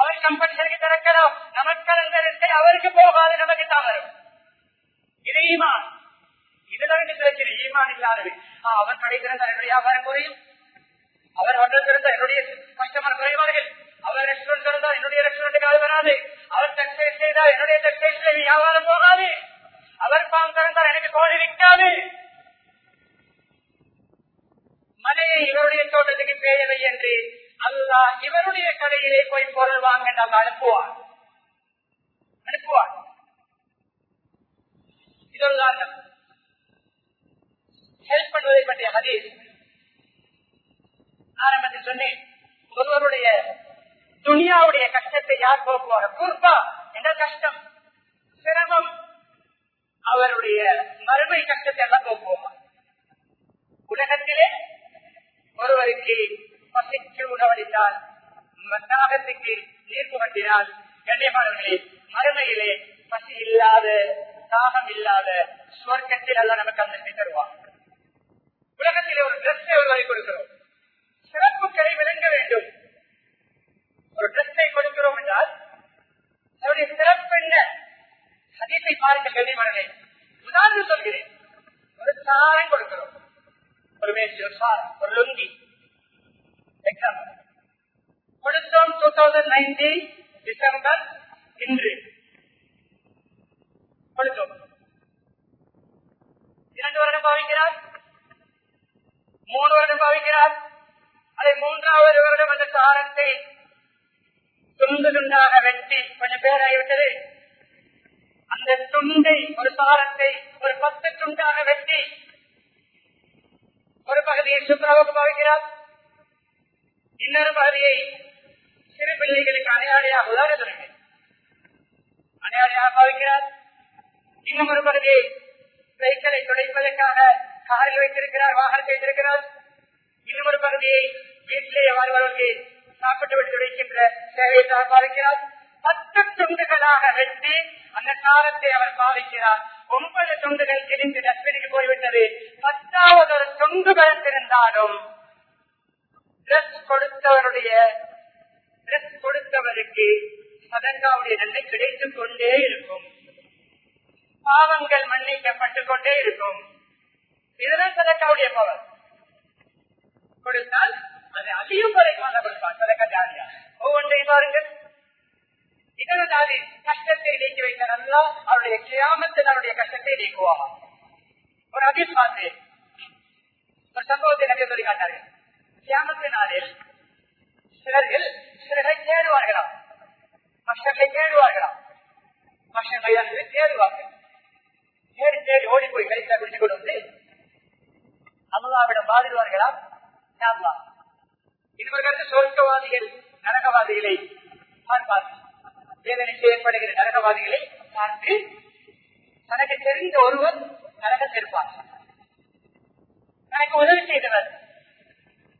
அவர் கம்பெனிகளுக்கு திறக்கலாம். நமக்கு அந்த ரிஸ்கை அவருக்கு போகாது நமக்கு தான் வரும். இது ஈமான். இதுதான் இந்த பிரச்சனை ஈமான் இல்லாதது. அவர் கடை திறந்த என்னுடைய வியாபாரம் குறையும். அவர் ஹோட்டல் திறந்த என்னுடைய கஸ்டமர் குறைவார்கள் அவர் ரெஸ்டாரண்ட் திறந்தால் என்னுடைய ரெஸ்டாரண்ட்டுக்கு அது வராது. அவர் டெக்ஸ்டைல் செய்தால் என்னுடைய டெக்ஸ்டைல் வியாபாரம் போகாது. அவர் பாம் திறந்தால் எனக்கு கோழி விற்காது. மலையை இவருடைய தோட்டத்துக்கு பேரவை என்று அல்லா இவருடைய கடையிலே போய் பொருள் வாங்க நாம் அனுப்புவார். அனுப்புவார். இது ஹெல்ப் பண்ணுவதை பற்றிய ஹதீஸ் ஆரம்பத்தில் சொன்னேன். ஒருவருடைய துனியாவுடைய கஷ்டத்தை யார் போக்குவார்? குர்பா. என்ற கஷ்டம்? சிரமம். அவருடைய மறுமை கஷ்டத்தை எல்லாம் போக்குவார். உலகத்திலே ஒருவருக்கு பசிக்கு உணவளித்தால் தாகத்துக்கு நீர் புகட்டினால் கண்ணியமானவர்களே மறுமையிலே பசி இல்லாத தாகம் இல்லாத சுவர்க்கத்தில் அல்ல நமக்கு அந்த தருவாங்க உலகத்திலே ஒரு டிரெஸ்ஸை ஒருவரை கொடுக்கிறோம். சிறப்புகளை விளங்க வேண்டும். ஒரு டிரெஸ்ஸை கொடுக்கிறோம் என்றால் அதனுடைய சிறப்பு என்ன? அதிசை பாருங்கள் கண்ணியமானவர்களே உதாரணம் சொல்கிறேன். ஒரு சாரம் கொடுக்கிறோம். ஒரு ஒரு லுங்கி எக்ஸாம்பிள் கொடுத்தோம் டூ தௌசண்ட் நைன்டீன் டிசம்பர் இன்று கொடுத்தோம் இரண்டு வருடம் பாவிக்கிறார். மூணு வருடம் பாவிக்கிறார். அதை மூன்றாவது வருடம் அந்த சாரத்தை துண்டு துண்டாக வெட்டி கொஞ்சம் பேராகிவிட்டது அந்த துண்டை ஒரு சாரத்தை ஒரு பத்து துண்டாக வெட்டி ஒரு பகுதியை சுப்ராவுக்கு பாவிக்கிறார் இன்னொரு பகுதியை சிறு பிள்ளைகளுக்கு அடையாளியாக உதாரணத்திற்கு அடையாளியாக பாவிக்கிறார் இன்னும் ஒரு பகுதியை சைக்கிளை துடைப்பதற்காக காரில் வைத்திருக்கிறார் வாகனத்தை வைத்திருக்கிறார். இன்னும் ஒரு பகுதியை வீட்டிலேயே வாழ்வதற்கு சாப்பிட்டு விட்டு துடைக்கின்ற சேவையை பாவிக்கிறார் பத்து துண்டுகளாக வெட்டி அந்த காரத்தை அவர் பாவிக்கிறார். ஒன்பது துண்டுகள் கிழிந்து டஸ்பினுக்கு போய்விட்டது. பத்தாவது ஒரு துண்டு இருந்தாலும் கொடுத்தவருடைய டிரெஸ் கொடுத்தவருக்கு சதங்காவுடைய நன்மை கிடைத்துக் கொண்டே இருக்கும். பாவங்கள் மன்னிக்கப்பட்டுக் கொண்டே இருக்கும். இதுதான் சதக்காவுடைய பவர் கொடுத்தால் அது அதிகம் குறைவாக கொடுப்பார் சதக்க ஜாதியா ஒவ்வொன்றை பாருங்கள். இதனது அது கஷ்டத்தை நீக்கி வைத்த நல்லா அவருடைய கிராமத்தில் அவருடைய கஷ்டத்தை நீக்குவார் ஒரு அதில் பார்த்தேன் ஒரு சம்பவத்தை நிறைய சொல்லி காட்டார்கள் கிராமத்து நாளில் சிலர்கள் சிலரை தேடுவார்களாம் மக்களை தேடுவார்களாம் மக்களை தேடுவார்கள் தேடி தேடி ஓடி போய் கைத்தா குடிச்சு கொண்டு வந்து அல்லாவிடம் வாதிடுவார்களாம் இவர்களுக்கு சொர்க்கவாதிகள் நரகவாதிகளை பார்ப்பார் வேதனை ஏற்படுகிற நரகவாதிகளை பார்த்து தனக்கு தெரிந்த ஒருவர் நரகத்தை இருப்பார். எனக்கு உதவி செய்தவர்.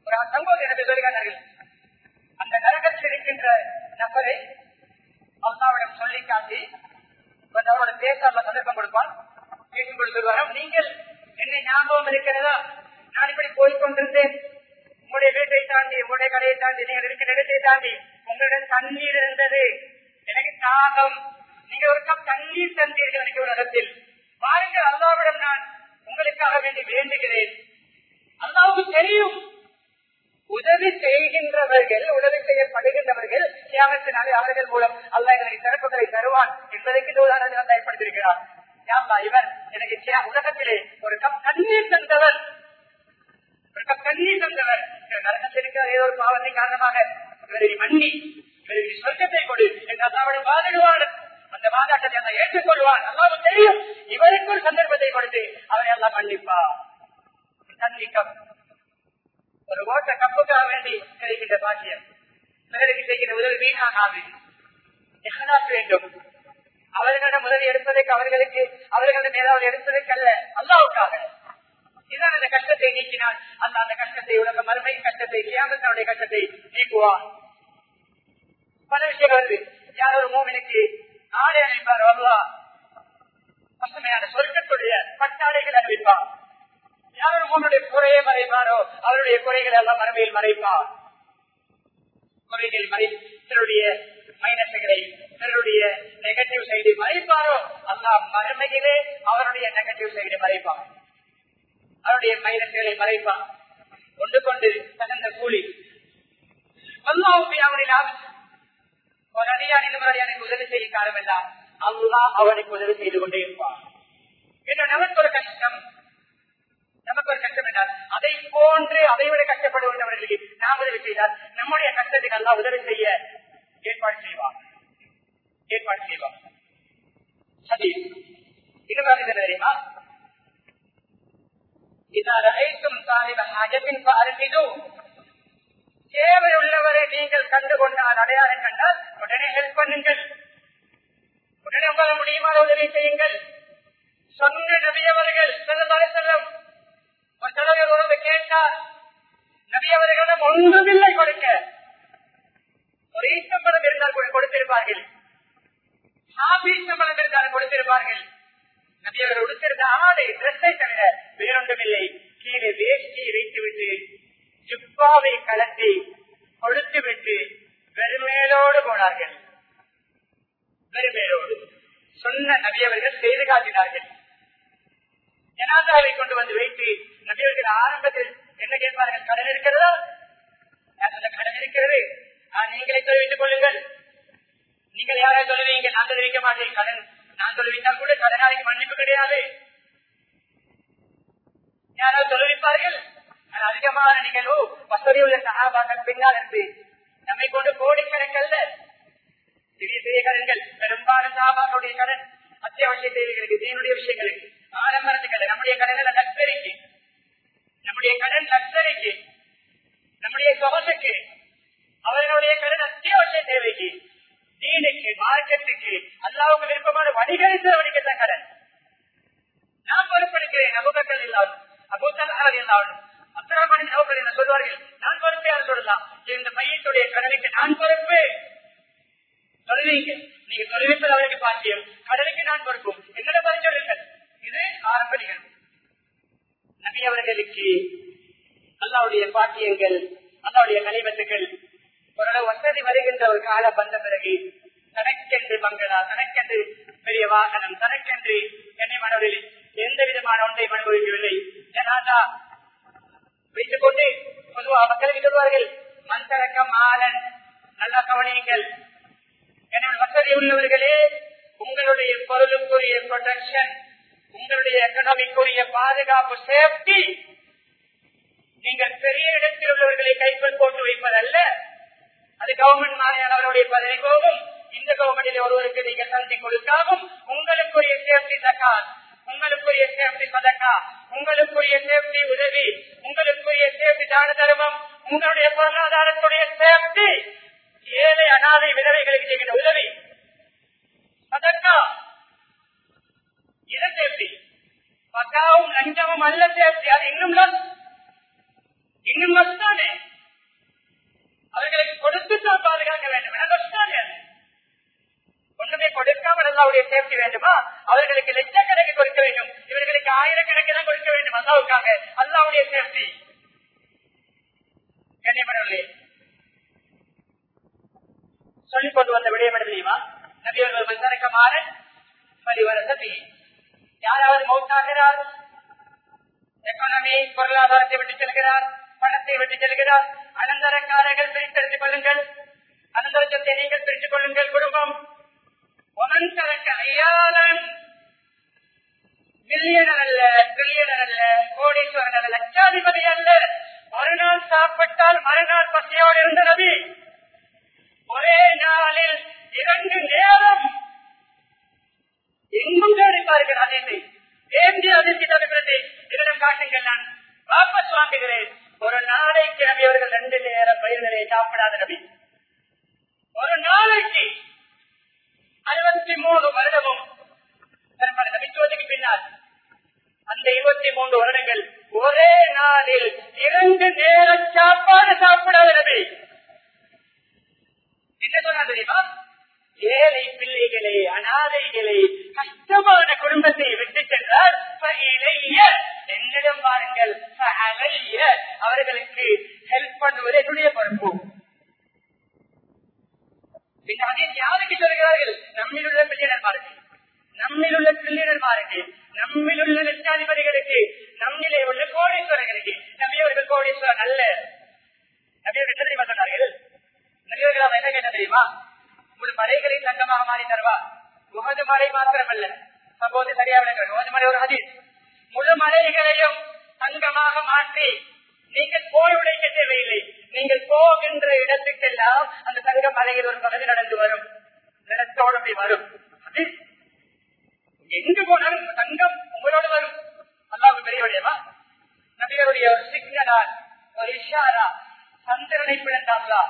ஒரு சம்பவம் எனக்கு வருகிறார்கள் அந்த நரகத்தில் இருக்கின்ற நபரை அல்லாவிடம் சொல்லி காட்டி அவரோட பேச சந்தர்ப்பம் கொடுப்பான் பேசும் கொடுத்துருவாராம் நீங்கள் என்னை ஞாபகம் இருக்கிறதா? நான் இப்படி போய்கொண்டிருந்தேன் உங்களுடைய வீட்டை தாண்டி உங்களுடைய கடையை தாண்டி நீங்கள் இருக்கிற இடத்தை தாண்டி உங்களிடம் தண்ணீர் இருந்தது. எனக்கு தாகம் நீங்க ஒரு கப் தண்ணீர் தந்தீர்கள் எனக்கு ஒரு இடத்தில் வாருங்கள் அல்லாவிடம் நான் உங்களுக்காக வேண்டி வேண்டுகிறேன். அல்லாவுக்கு தெரியும். உதவி செய்கின்றவர்கள் உதவி செய்யப்படுகின்றவர்கள் தியாகத்தினாலே அவர்கள் மூலம் அல்லா எனக்கு சிறப்புகளை தருவான் என்பதற்கு தான் உதாரணத்தை ஏற்படுத்தியிருக்கிறார். இவர் எனக்கு உலகத்திலே ஒரு கப் தண்ணீர் தந்தவர் ஒரு கப் தண்ணீர் தந்தவர் நரகத்திற்கு ஏதோ ஒரு பாவத்தை காரணமாக இவரை மன்னி இவருக்கு சொர்க்கத்தை கொடு என்று அல்லாவுடைய வாதிடுவான். அந்த வாதாட்டத்தை அல்ல ஏற்றுக்கொள்வான். அல்லாவும் தெரியும். இவருக்கு ஒரு சந்தர்ப்பத்தை கொடுத்து அவரை எல்லாம் மன்னிப்பா தன்னிக்கம் ஒரு ஓட்ட கப்புக்காக வேண்டி கிடைக்கின்ற பாக்கியம். பிறருக்கு செய்கின்ற உதவி வீணாக ஆகுது வேண்டும். அவர்களிடம் உதவி எடுப்பதற்கு அவர்களுக்கு அவர்களிடம் ஏதாவது எடுப்பதற்கு அல்ல அல்லாவுக்காக இதான் அந்த கஷ்டத்தை நீக்கினால். அந்த அந்த கஷ்டத்தை உலக மறுமை கஷ்டத்தை கியாமத்தினுடைய கஷ்டத்தை நீக்குவான். பல விஷயங்கள் வருது யார் ஒரு மூமினுக்கு ஆடை அணிப்பார் அல்லா பசுமையான சொர்க்கத்துடைய பட்டாடைகள் அணிவிப்பார் யார் ஒரு மூனுடைய குறையை மறைப்பாரோ அவருடைய குறைகளை எல்லாம் மறுமையில் மறைப்பார். குறைகள் மறை பிறருடைய மைனஸுகளை பிறருடைய நெகட்டிவ் சைடை மறைப்பாரோ அல்லா மறுமையிலே அவருடைய நெகட்டிவ் சைடை மறைப்பார். அவருடைய மைனஸ்களை மறைப்பான் கொண்டு கொண்டு தகுந்த கூலி. அல்லாவுக்கு அவனில் ஒரு அடியான் இன்னொரு அடியானுக்கு உதவி செய்ய காரணமெல்லாம் அல்லா அவனுக்கு உதவி செய்து கொண்டே இருப்பான். என்ன நமக்கு ஒரு கஷ்டம். நமக்கு ஒரு கஷ்டம் என்றால் அதை போன்று அதை விட கஷ்டப்படுகின்றவர்களுக்கு நாம் உதவி செய்தால் நம்முடைய கஷ்டத்துக்கு அல்லா உதவி செய்ய ஏற்பாடு செய்வான். ஏற்பாடு செய்வான். சதி இன்னும் தெரியுமா? தேவை உள்ளவரை நீங்கள் கண்டுகொண்டால் அடையாளம் கண்டால் உடனே ஹெல்ப் பண்ணுங்கள். உடனே உங்களால் முடியுமான உதவி செய்யுங்கள். சொன்ன நபியவர்கள் செல்லும் ஒரு தலைவர் உறவு கேட்டார். நபியவர்களிடம் ஒன்றுமில்லை கொடுக்க. ஒரு ஈஸ்வரம் இருந்தால் கொடுத்திருப்பார்கள். ஆபீசம்பளம் இருந்தால் கொடுத்திருப்பார்கள். நபியவர் உடுத்திருந்த ஆடை டிரெஸ்ஸை தவிர வேறொன்றுமில்லை. கீழே வேஷ்டியை வைத்துவிட்டு ஜிப்பாவை கலத்தி கொடுத்துவிட்டு வெறுமேலோடு போனார்கள். வெறுமேலோடு. சொன்ன நபியவர்கள் செய்து காட்டினார்கள். ஜனாதாவை கொண்டு வந்து வைத்து நபியவர்கள் ஆரம்பத்தில் என்ன கேட்பார்கள்? கடன் இருக்கிறதா? கடன் இருக்கிறது. நீங்களே தெரிவித்துக் கொள்ளுங்கள். நீங்கள் யாரை சொல்லுவீங்க? நான் தெரிவிக்க மாட்டேன். கடன் நான் சொல்லிவிட்டால் கூட கடனாளிக்கு மன்னிப்பு கிடையாது. யாராவது சொல்லிவிப்பார்கள் அதிகமான நிகழ்வு வசதி உள்ள சகாபாக்கள் பின்னால் இருந்து நம்மை கொண்டு கோடிக்கணக்கல்ல சிறிய சிறிய கடன்கள் பெரும்பாலும் சகாபாக்களுடைய கடன் அத்தியாவசிய தேவைகளுக்கு தீனுடைய விஷயங்களுக்கு. ஆடம்பரத்துக்கள் நம்முடைய கடன்கள் நக்சரிக்கு நம்முடைய கடன் நக்சரிக்கு நம்முடைய சொகத்துக்கு அவர்களுடைய கடன் அத்தியாவசிய தேவைக்கு. தீனுக்கு மார்க்கெட்டுக்கு. அல்லாவுக்கு விருப்பமான வணிகரித்து வணிகத்தான் கடன். நான் பொறுப்பெடுக்கிறேன். அபுபக்கல் இல்லாமல் அபுத்தல் இல்லாமல் அப்துரமணி அவர்கள் என்ன சொல்வார்கள். நான் பொறுப்பே சொல்லலாம்? இந்த பையத்துடைய கடனுக்கு நான் பொறுப்பு சொல்லுவீங்க நீங்க சொல்லுவீர்கள் அவருக்கு பாத்தியம். கடனுக்கு நான் பொறுப்பும். என்னோட பதில் சொல்லுங்கள்? இது ஆரம்ப நிகழ்வு. நபி அவர்களுக்கு அல்லாவுடைய பாத்தியங்கள் அல்லாவுடைய கனிமத்துக்கள் ஓரளவு வசதி வருகின்ற ஒரு காலம் வந்த பிறகு தனக்கென்று பங்களா தனக்கென்று பெரிய வாகனம் தனக்கென்று என்னை மனவரில் எந்த விதமான ஒன்றை அனுபவிக்கவில்லை ஜனாதா வைத்துக் கொண்டு பொதுவாக மக்களுக்கு சொல்வார்கள் மந்தரக்க மாலன் நல்லா கவனியுங்கள். எனவே வசதி உள்ளவர்களே உங்களுடைய பொருளுக்குரிய ப்ரொடெக்ஷன் உங்களுடைய எக்கனாமிக்குரிய பாதுகாப்பு சேஃப்டி நீங்கள் பெரிய இடத்தில் உள்ளவர்களை கைக்குள் போட்டு வைப்பதல்ல. அது கவர்மெண்ட் மாநிலங்களுடைய பதவி போகும். இந்த கவர்மெண்டில் ஒருவருக்கு நீங்கள் சந்தி கொடுக்காகும் உங்களுக்குரிய சேஃப்டி தக்காத் உங்களுக்குரிய சேஃப்டி பதக்கா உங்களுக்குரிய சேஃப்டி உதவி உங்களுக்குரிய சேஃப்டி தான தர்மம் உங்களுடைய பொருளாதாரத்துடைய சேஃப்டி ஏழை அனாதை விதவைகளுக்கு செய்கிற உதவி. பதக்கா இதை சேஃப்டி பக்காவும் லஞ்சமும் அல்ல சேஃப்டி அது இன்னும் இன்னும் லஸ் தானே. அவர்களுக்கு கொடுத்துத்தான் பாதுகாக்க வேண்டும். என லஸ் தானே அது. ஒன்றுமே கொடுக்காமல் அல்லாவுடைய சேஃப்டி வேண்டுமா? அவர்களுக்கு லட்சக்கணக்கு கொடுக்க வேண்டும். இவர்களுக்கு ஆயிரக்கணக்கு தான் கொடுக்க வேண்டும் அல்லாவுக்காக. அல்லாவுடைய சேஃப்டி கண்ணியமனவர்களே சொல்லிக் கொண்டு வந்த விடயம் தெரியுமா? நபியவர்கள் மந்தரக்கமான பரிவரசதி யாராவது மௌத்தாகிறார்? எக்கானமி பொருளாதாரத்தை விட்டு செல்கிறார் பணத்தை விட்டு செல்கிறார். அனந்தரக்காரர்கள் பிரித்தெடுத்துக் கொள்ளுங்கள். அனந்தரத்தை நீங்கள் பிரித்துக் கொள்ளுங்கள். குடும்பம் ஒமன் தரக்க ஐயாளன் மில்லியனர் அல்ல பில்லியனர் அல்ல கோடீஸ்வரன் அல்ல லட்சாதிபதி அல்ல மறுநாள் சாப்பிட்டால் மறுநாள் பசியோடு இருந்த நபி. ஒரே நாளில் இரண்டு நேரம். எங்கும் தேடிப்பார்கள் அதிர்ச்சி ஏந்தி அதிர்ச்சி தடுக்கிறது என்னிடம் காட்டுங்கள் நான் வாபஸ் வாங்குகிறேன். ஒரு நாளைக்கு நபி அவர்கள் ரெண்டு நேரம் பயிர்களை சாப்பிடாத நபி. ஒரு நாளைக்கு அறுபத்தி மூணு வருடமும் தன்னுடைய பின்னால் அந்த இருபத்தி மூன்று வருடங்கள் ஒரே நாளில் இரண்டு நேர சாப்பாடு சாப்பிடாத நபி. என்ன சொன்னா தெரியுமா? ஏழை பிள்ளைகளை அனாதைகளை கஷ்டமான குடும்பத்தை விட்டு சென்றால் என்னிடம் பாருங்கள் அவர்களுக்கு ஹெல்ப் பண்ணுவது என்னுடைய பொறுப்பு. பின் அதை யாருக்கு சொல்கிறார்கள்? நம்மிலுள்ள பிள்ளைகள் நம்மிலுள்ள பிள்ளைகள் நம்மிலுள்ள லட்சாதிபதிகளுக்கு நம்மிலே உள்ள கோடீஸ்வரர்களுக்கு. நபியவர்கள் கோடீஸ்வரன் அல்ல. நபியவர்கள் என்ன தெரியுமா சொன்னார்கள்? நபியவர்கள் அவன் என்ன கேட்ட தெரியுமா? ஒரு மலைகளை தங்கமாக மாறி தருவா. முகது மலை மாத்திரமல்ல. சம்போது சரியா விளங்குறது முகது மலை ஒரு ஹதீஸ். முழு மலைகளையும் தங்கமாக மாற்றி நீங்கள் போய் தேவையில்லை. நீங்கள் போகின்ற இடத்துக்கெல்லாம் அந்த தங்க மலையில் ஒரு பகுதி நடந்து வரும். நிலத்தோடு போய் வரும். எங்கு போனாலும் தங்கம் உங்களோடு வரும். அல்லாஹ் பெரியவடையவா நபியருடைய ஒரு சிக்னலால் ஒரு இஷாரா சந்திரனை பிளந்தாங்களா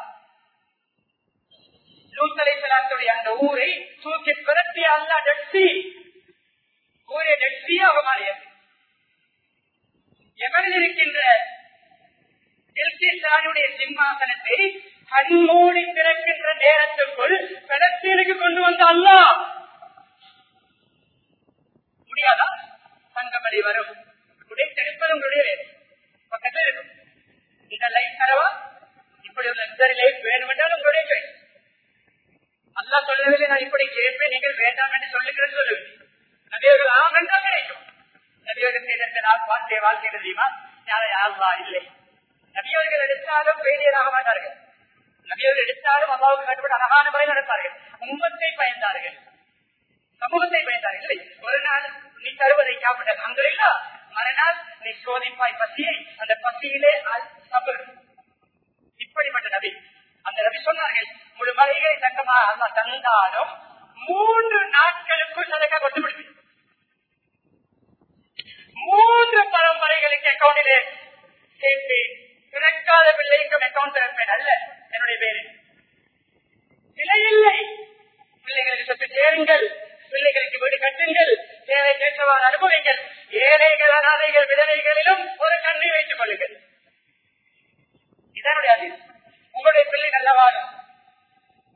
லூத்தலைத்தலாத்துடைய அந்த ஊரை தூக்கி பிறத்தி அல்லா டெட்சி ஊரை டெட்சியாக மாறியது எவரில் இருக்கின்ற டெல்சிஸ்தானுடைய சிம்மாசனத்தை கண்மூடி திறக்கின்ற நேரத்திற்குள் பலஸ்தீனுக்கு கொண்டு வந்த அல்லா முடியாதா தங்கமடி வரும் உடைத்தெடுப்பது உங்களுடைய பக்கத்தில் இருக்கும் இந்த லைஃப் தரவா இப்படி ஒரு லக்ஸரி லைஃப் வேணுமென்றால் உங்களுடைய choice. அல்லா சொல்லவில்லை நான் இப்படி கேட்பேன் நீங்கள் வேண்டாம் என்று சொல்லுகிறேன் சொல்லுவேன் நபியர்கள் ஆம் என்றால் கிடைக்கும் நபியர்கள் நான் வாழ்க்கை வாழ்க்கை தெரியுமா யாரும் யாருவா இல்லை நபியவர்கள் எடுத்தாலும் பெயிலியராக மாட்டார்கள். நபியவர்கள் எடுத்தாலும் அல்லாவுக்கு கட்டுப்பட்டு அழகான முறையில் நடப்பார்கள். உம்மத்தை பயந்தார்கள். சமூகத்தை பயந்தார்கள் ஒரு நாள் நீ தருவதை சாப்பிட்ட அங்கில்லா மறுநாள் நீ சோதிப்பாய் பசியை அந்த பசியிலே அல் சபர் இப்படிப்பட்ட நபி. அந்த நபி சொன்னார்கள் முழு மலைகளை தங்கமாக அல்ல தந்தாலும் மூன்று நாட்களுக்குள் சதக்கா கொண்டு விடுவேன் மூன்று பரம்பரைகளுக்கு அக்கௌண்டிலே சேர்த்து பிறக்காத பிள்ளைக்கும் அக்கௌண்ட் திறப்பேன் அல்ல. என்னுடைய பேரு. நிலை இல்லை பிள்ளைகளுக்கு சொத்து சேருங்கள். பிள்ளைகளுக்கு வீடு கட்டுங்கள். தேவை கேட்டவாறு அனுபவிங்கள். ஏழைகள் அனாதைகள் விதவைகளிலும் ஒரு கண்ணை வைத்துக் கொள்ளுங்கள் இதனுடைய அதிர்வு உங்களுடைய பிள்ளை நல்ல வாழும்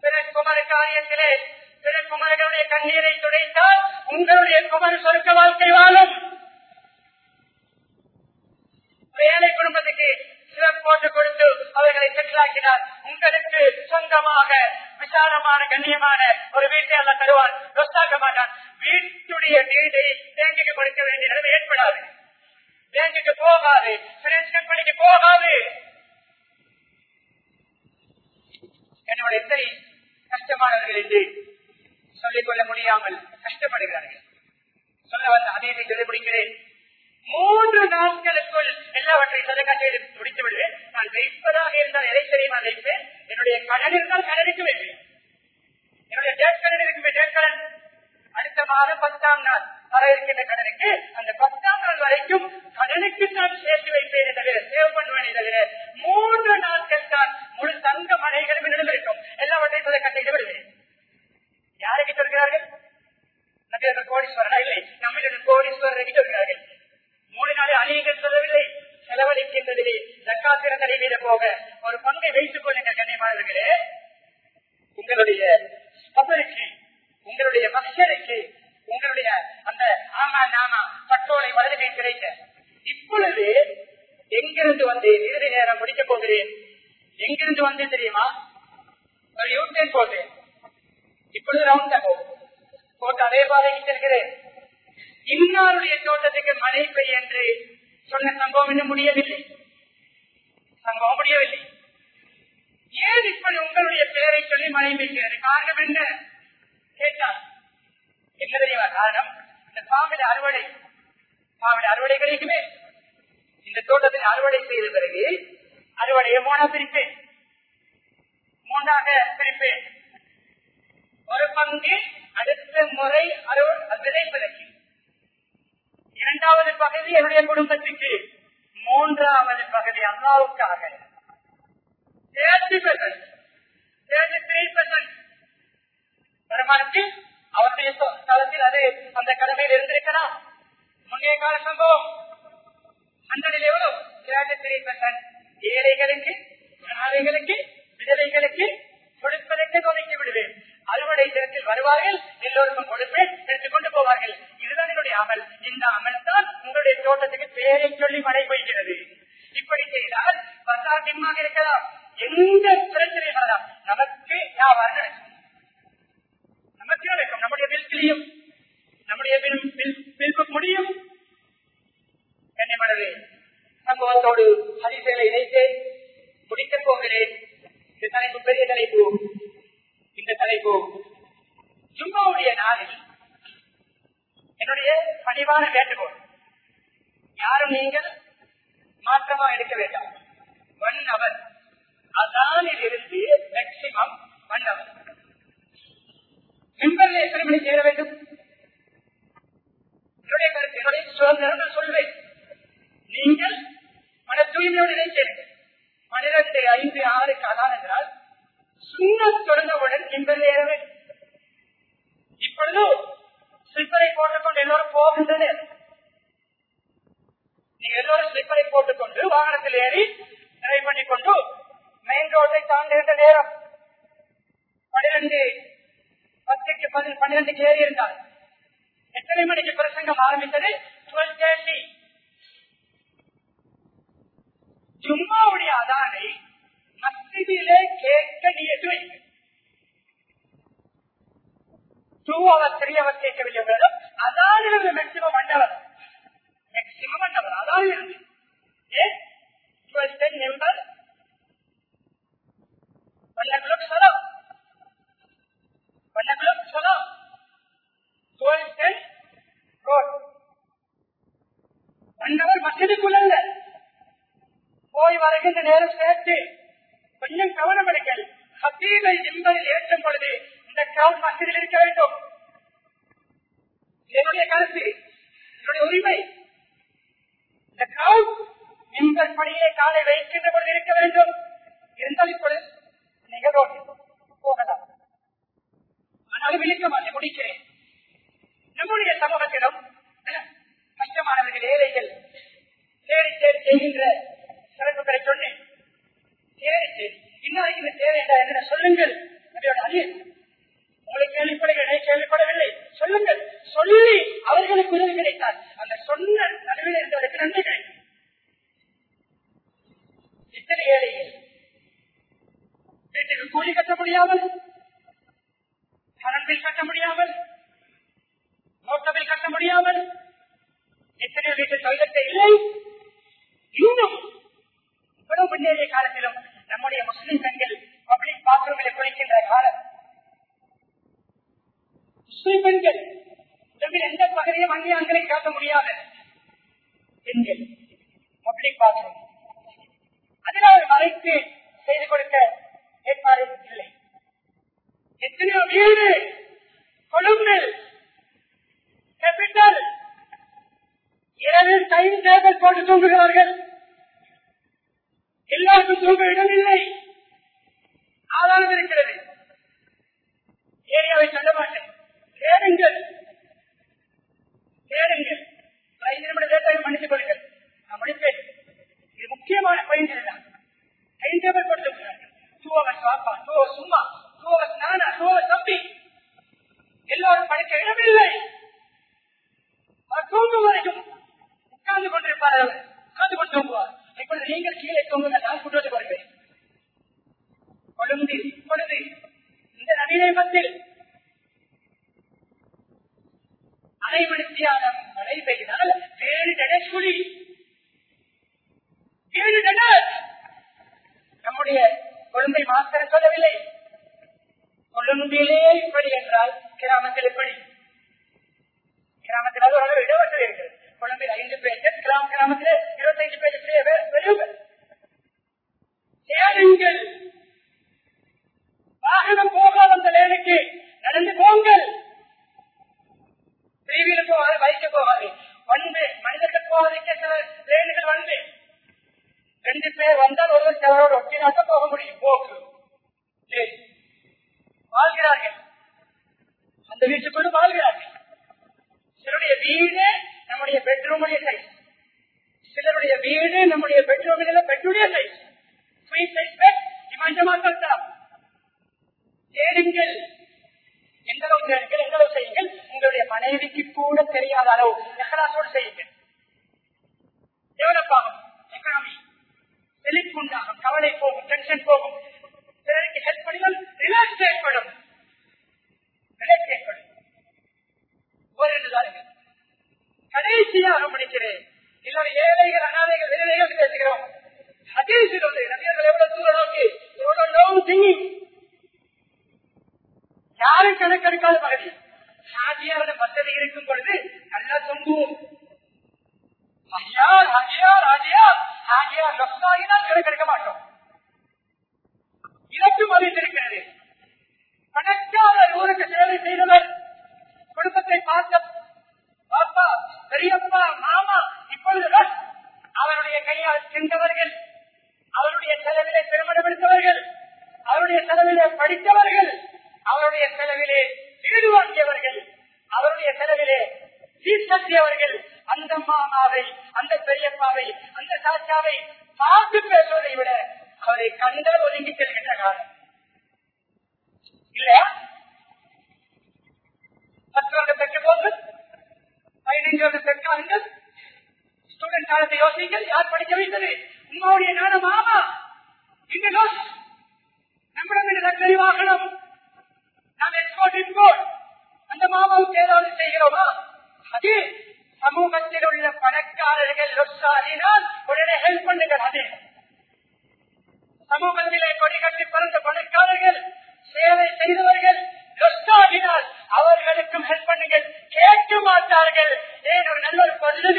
பிற குமர காரியத்திலே பிற குமரர்களுடைய கண்ணீரை துடைத்தால் உங்களுடைய குமர் சொர்க்க வாழ்க்கை வாழும் ஒரு ஏழை குடும்பத்துக்கு சிலர் போட்டு கொடுத்து அவர்களை செட்டிலாக்கினார் உங்களுக்கு சொந்தமாக விசாலமான கண்ணியமான ஒரு வீட்டை அல்ல தருவான் மாட்டான் வீட்டுடைய வீடை பேங்குக்கு கொடுக்க வேண்டிய நிலைமை ஏற்படாது பேங்குக்கு போகாது பினான்ஸ் கம்பெனிக்கு போகாது என்னோட எத்தனை கஷ்டமானவர்கள் என்று சொல்லிக் கொள்ள முடியாமல் கஷ்டப்படுகிறார்கள் சொல்ல வந்த அதே சொல்லி முடிக்கிறேன் மூன்று நாட்களுக்குள் எல்லாவற்றையும் சதக்கா செய்து முடித்து விடுவேன் நான் வைப்பதாக இருந்தால் எதை தெரியுமா வைப்பேன் என்னுடைய கடன் இருந்தால் கடனுக்கு வைப்பேன் என்னுடைய டேட் கடன் இருக்கு டேட் கடன் அடுத்த மாதம் பத்தாம் நாள் வர இருக்கின்ற கடனுக்கு அந்த பத்தாம் நாள் வரைக்கும் கடனுக்கு நான் சேர்த்து வைப்பேனே தவிர சேவ் பண்ணுவேனே தவிர மூன்று நாட்கள் தான் முழு தங்க மலைகளும் என்னிடம் இருக்கும் எல்லாவற்றையும் சதக்கா செய்து விடுவேன் யாருக்கு சொல்கிறார்கள் நபியர்கள் கோடீஸ்வரனா இல்லை நம்மளுடைய கோடீஸ்வரரை சொல்கிறார்கள் மூணு நாளை அணியுங்கள் சொல்லவில்லை செலவழிக்கின்றதிலே ஜக்காத்திர மீது போக ஒரு பங்கை வைத்துக் கொள்ளுங்கள் கண்ணியமானவர்களே உங்களுடைய கபருக்கு உங்களுடைய மக்சருக்கு உங்களுடைய அந்த ஆமா நாமா பட்டோலை வலதுகை கிடைக்க. இப்பொழுது எங்கிருந்து வந்து இறுதி நேரம் முடிக்கப் போகிறேன்? எங்கிருந்து வந்து தெரியுமா? ஒரு யூடியூப் போட்டேன். இப்பொழுது ரவுண்ட் போகும். போட்டு அதே பாதைக்கு செல்கிறேன். இன்னாருடைய தோட்டத்துக்கு மழை பெய்ய என்று சொன்ன சம்பவம் இன்னும் முடியவில்லை. சம்பவம் முடியவில்லை. ஏன் இப்படி உங்களுடைய பெயரை சொல்லி மழை பெய்கிறது காரணம் என்ன? கேட்டார். என்ன தெரியுமா காரணம்? இந்த சாமியில அறுவடை. பாம்புடைய அறுவடை கிடைக்குமே இந்த தோட்டத்தில் அறுவடை செய்த பிறகு அறுவடையை மூணா பிரிப்பேன். மூன்றாக பிரிப்பேன். ஒரு பங்கு அடுத்த முறை அறுவடை விதைப்பதற்கு இரண்டாவது பகுதி என்னுடைய குடும்பத்துக்கு. மூன்றாவது பகுதி அல்லாவுக்காக வருமானத்தில் அவருடைய தளத்தில் அது அந்த கடமையில் இருந்திருக்கலாம். முன்னைய கால சம்பவம். ஹண்ட்ரடில் எவ்வளவு? த்ரீ ஏழைகளுக்கு அனாதைகளுக்கு விதவைகளுக்கு கொடுப்பதற்கு ஒதுக்கி விடுவேன் அறுவடை தினத்தில் வருவார்கள் எல்லோருக்கும் கொடுப்பேன் எடுத்துக் கொண்டு போவார்கள். இதுதான் என்னுடைய அமல். இந்த அமல் தான் உங்களுடைய தோட்டத்துக்கு பெயரை சொல்லி மழை பெய்கிறது. இப்படி செய்தால் பசாத்தியமாக இருக்கலாம். எந்த பிரச்சனை வரலாம் நமக்கு வியாபாரம் நடக்கும் நமக்கு நடக்கும். நம்முடைய பில்கிலையும் நம்முடைய முடியும். கண்ணியமனது சம்பவத்தோடு ஹரிசைகளை இணைத்து முடிக்கப் போகிறேன். இந்த தலைப்பு பெரிய தலைப்பு. இந்த தலைப்பு. ஜும்மாவுடைய நாளில் என்னுடைய பணிவான வேண்டுகோள். யாரும் நீங்கள் மாற்றமா எடுக்க வேண்டாம். ஒன் அவர் அதானில் இருந்து மேக்சிமம் ஒன் அவர் மெம்பர்ல எத்தனை மணி சேர வேண்டும்? என்னுடைய கருத்து என்னுடைய சுதந்திரம் நான் சொல்வேன் நீங்கள் மன தூய்மையோடு நினைச்சிருங்க பனிரெண்டு ஐந்து ஆறு அதான் என்றால் சுண்ண தொடர்ந்தவுடன் மெம்பர்ல ஏற இப்பொழுது ஸ்லிப்பரை போட்டுக்கொண்டு எல்லோரும் போகின்றனர். நீங்க எல்லோரும் ஸ்லிப்பரை போட்டுக்கொண்டு வாகனத்தில் ஏறி டிரைவ் பண்ணிக்கொண்டு மெயின் ரோட்டை தாண்டுகின்ற நேரம். பனிரெண்டு பத்துக்கு பன்னிரண்டுக்கு ஏறி இருந்தால் எத்தனை மணிக்கு பிரசங்கம் ஆரம்பித்தது? டுவெல் தேர்ட்டி ஜும்மாவுடைய அதானை மஸ்திலே கேட்க நீட்டு வைங்க டூ அவர் த்ரீ அவர் கேட்கவில்லை மேடம் அதானிலிருந்து மேக்சிமம் மண்டவர் மேக்சிமம் மண்டவர் அதானிலிருந்து ஏன் டுவெல் டென் நம்பர் பல்லக்குள்ள சொல்லலாம் பல்லக்குள்ள சொல்லலாம் டுவெல் டென் ரோட். மண்டவர் மசிதுக்குள்ள போய் வருகின்ற நேரம் சேர்த்து கொஞ்சம் கவனம் எடுங்கள். ஹத்தீமை என்பதில் ஏற்றும் பொழுது இந்த கிரௌட் மசிதில் இருக்க வேண்டும். என்னுடைய கருத்து என்னுடைய உரிமை. இந்த கிரௌட் நீங்கள் படியே காலை வைக்கின்ற பொழுது இருக்க வேண்டும்.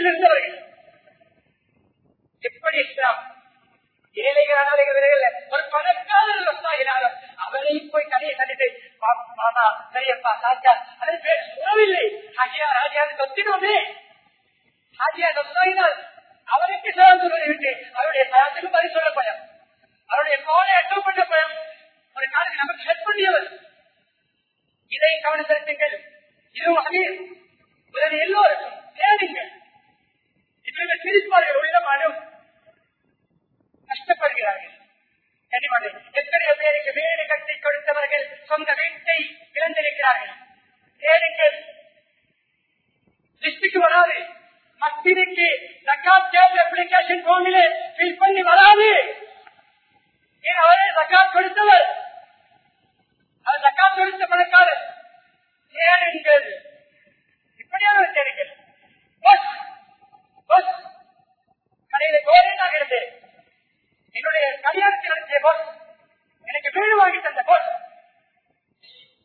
ஒரு இருந்தவர்கள். எப்படி இஸ்லாம்? ஏழைகள் ஒரு பணக்காரர் லொஸ்ஸாகினாலும் அவரை போய் கடையை கட்டிட்டு பா- மாமா பெரியப்பா சாச்சா அதை பேர் சொல்லவில்லை ஹாஜியா ராஜியார் தொத்தினோமே ஹாஜியா லொஸ்ஸாகினால் அவருக்கு சேவை சொல்வதை விட்டு அவருடைய சயாத்துக்கு பதில் சொல்ல பயம். அவருடைய கோலை அட்டோ பண்ண பயம். ஒரு காலத்தில் நமக்கு ஹெல்ப் பண்ணியவர். இதை கவனம் செலுத்துங்கள். இது மகளிர் இதனை எல்லோருக்கும். தேடுங்கள். இப்ப சிரிப்பார்கள் உள்ளம் அணும் கஷ்டப்படுகிறார்கள். கனிமணி எத்தனையோ பேருக்கு வீடு கட்டி கொடுத்தவர்கள் சொந்த வீட்டை இழந்திருக்கிறார்கள். தேடுங்கள் லிஸ்டுக்கு வராது. மத்திற்கு ஜக்காத் கேப் அப்ளிகேஷன் ஃபார்மிலே ஃபில் பண்ணி வராது. ஏன் அவரே ஜக்காத் கொடுத்தவர்? அவர் ஜக்காத் கொடுத்த பணக்காரர் தேடுங்கள் இப்படியான தேடுங்கள் பஸ் கடையில கோரினாக இருந்தேன். என்னுடைய கல்யாணத்தில் நடத்திய பஸ் எனக்கு வீடு வாங்கி தந்த பஸ்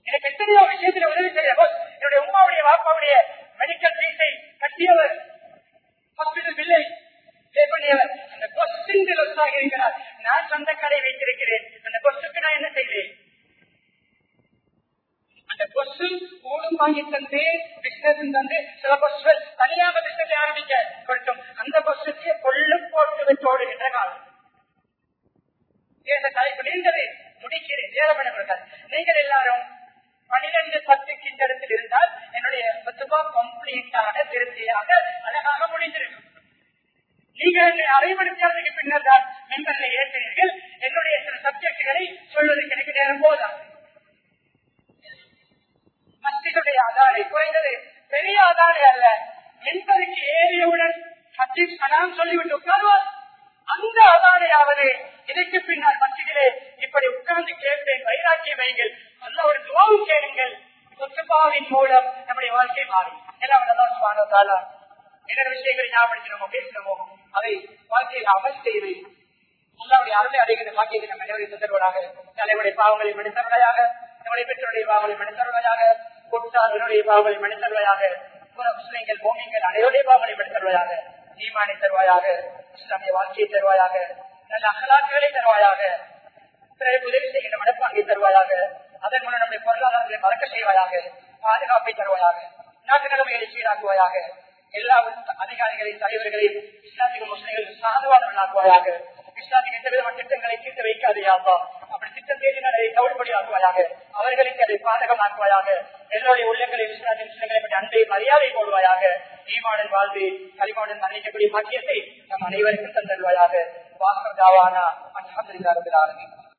எனக்கு எத்தனையோ விஷயத்தில் உதவி செய்த பஸ் என்னுடைய உமாவுடைய வாப்பாவுடைய மெடிக்கல் ஃபீஸை கட்டியவர். ஹாஸ்பிட்டல் பில்லை பண்ணியவர். அந்த கொஸ்டின் லொஸ்ஸாக இருக்கிறார். நான் சொந்த கடை வைத்திருக்கிறேன். அந்த கொஸ்டுக்கு நான் என்ன செய்வேன்? அந்த கூடும் வாங்கி தந்து பிசினஸ் தந்து சில கொஸ்டுகள் தனியாக பிசினஸ் ஆரம்பிக்க அந்த கொஸ்டுக்கு கொள்ளு போட்டு வச்சு ஓடுகின்ற காலம். இந்த தலைப்பு முடிக்கிறேன் நீங்கள் எல்லாரும் பனிரெண்டு பத்துக்கு இருந்தால் என்னுடைய பத்துபா கம்ப்ளீட்டாக திருப்தியாக அழகாக முடிந்திருக்கும் நீங்கள் என்னை அரைமணிக்காரதுக்கு பின்னர் தான் மெம்பர்களை ஏற்றினீர்கள். என்னுடைய சில சப்ஜெக்டுகளை சொல்வதற்கு எனக்கு நேரம் போதாது. மஸ்திகளுடைய ஆதாரை குறைந்தது பெரிய ஆதாரை அல்ல. மென்பருக்கு ஏறியவுடன் ஹத்தீப் சொல்லிவிட்டு உட்கார்வார். அந்த ஆதாரையாவது இதற்கு பின்னால் மத்தியிலே இப்படி உட்கார்ந்து கேட்பேன் வைராக்கிய வைங்கள் நல்ல ஒரு துவாவும் கேளுங்கள். சொத்துப்பாவின் மூலம் நம்முடைய வாழ்க்கை மாறும். எல்லாம் சுவானத்தாலா என்ன விஷயங்களை ஞாபகப்படுத்தினோமோ பேசினோமோ அதை வாழ்க்கையில் அமல் செய்து அல்லாவுடைய அருமை அடைகிற பாக்கியத்தை நம்ம நிறைவேற்றுவதாக தலைவருடைய பாவங்களை மனிதர்களாக நம்முடைய பெற்றோருடைய பாவங்களை மனிதர்களாக கூட்டாளர்களுடைய பாவங்களை மனிதர்களாக புற முஸ்லிம்கள் மோமியங்கள் அனைவருடைய பாவங்களை மனிதர்களாக ஈமானை தருவாயாக இஸ்லாமிய வாழ்க்கையை தருவாயாக நல்ல அகலாக்குகளை தருவாயாக பிறகு உதவி செய்கின்ற மனப்பாங்கை தருவாயாக அதன் மூலம் நம்முடைய பொருளாதாரங்களை மறக்க செய்வாயாக பாதுகாப்பை தருவாயாக நாட்டு நிலைமைகளை சீராக்குவாயாக எல்லா அதிகாரிகளையும் தலைவர்களையும் இஸ்லாமிக முஸ்லிம்கள் சாதுவானவர்களாக்குவாயாக இஸ்லாமிக எந்த விதமான திட்டங்களை தீர்த்து வைக்காதையாவா அப்படி திட்டம் தேடினால் அதை தவிடுபடி ஆக்குவாயாக அவர்களுக்கு அதை பாதகமாக்குவாயாக எல்லோருடைய உள்ளங்களில் விஸ்வநாதன் விஷயங்களை பற்றி அன்பை மரியாதை போடுவாயாக ஈமாடன் வாழ்ந்து கலிமாடன் மன்னிக்கக்கூடிய பாக்கியத்தை நம் அனைவருக்கும் தந்தருவாயாக வாசர் தாவானா. அல்ஹம்துலில்லாஹி ரப்பில் ஆலமீன்.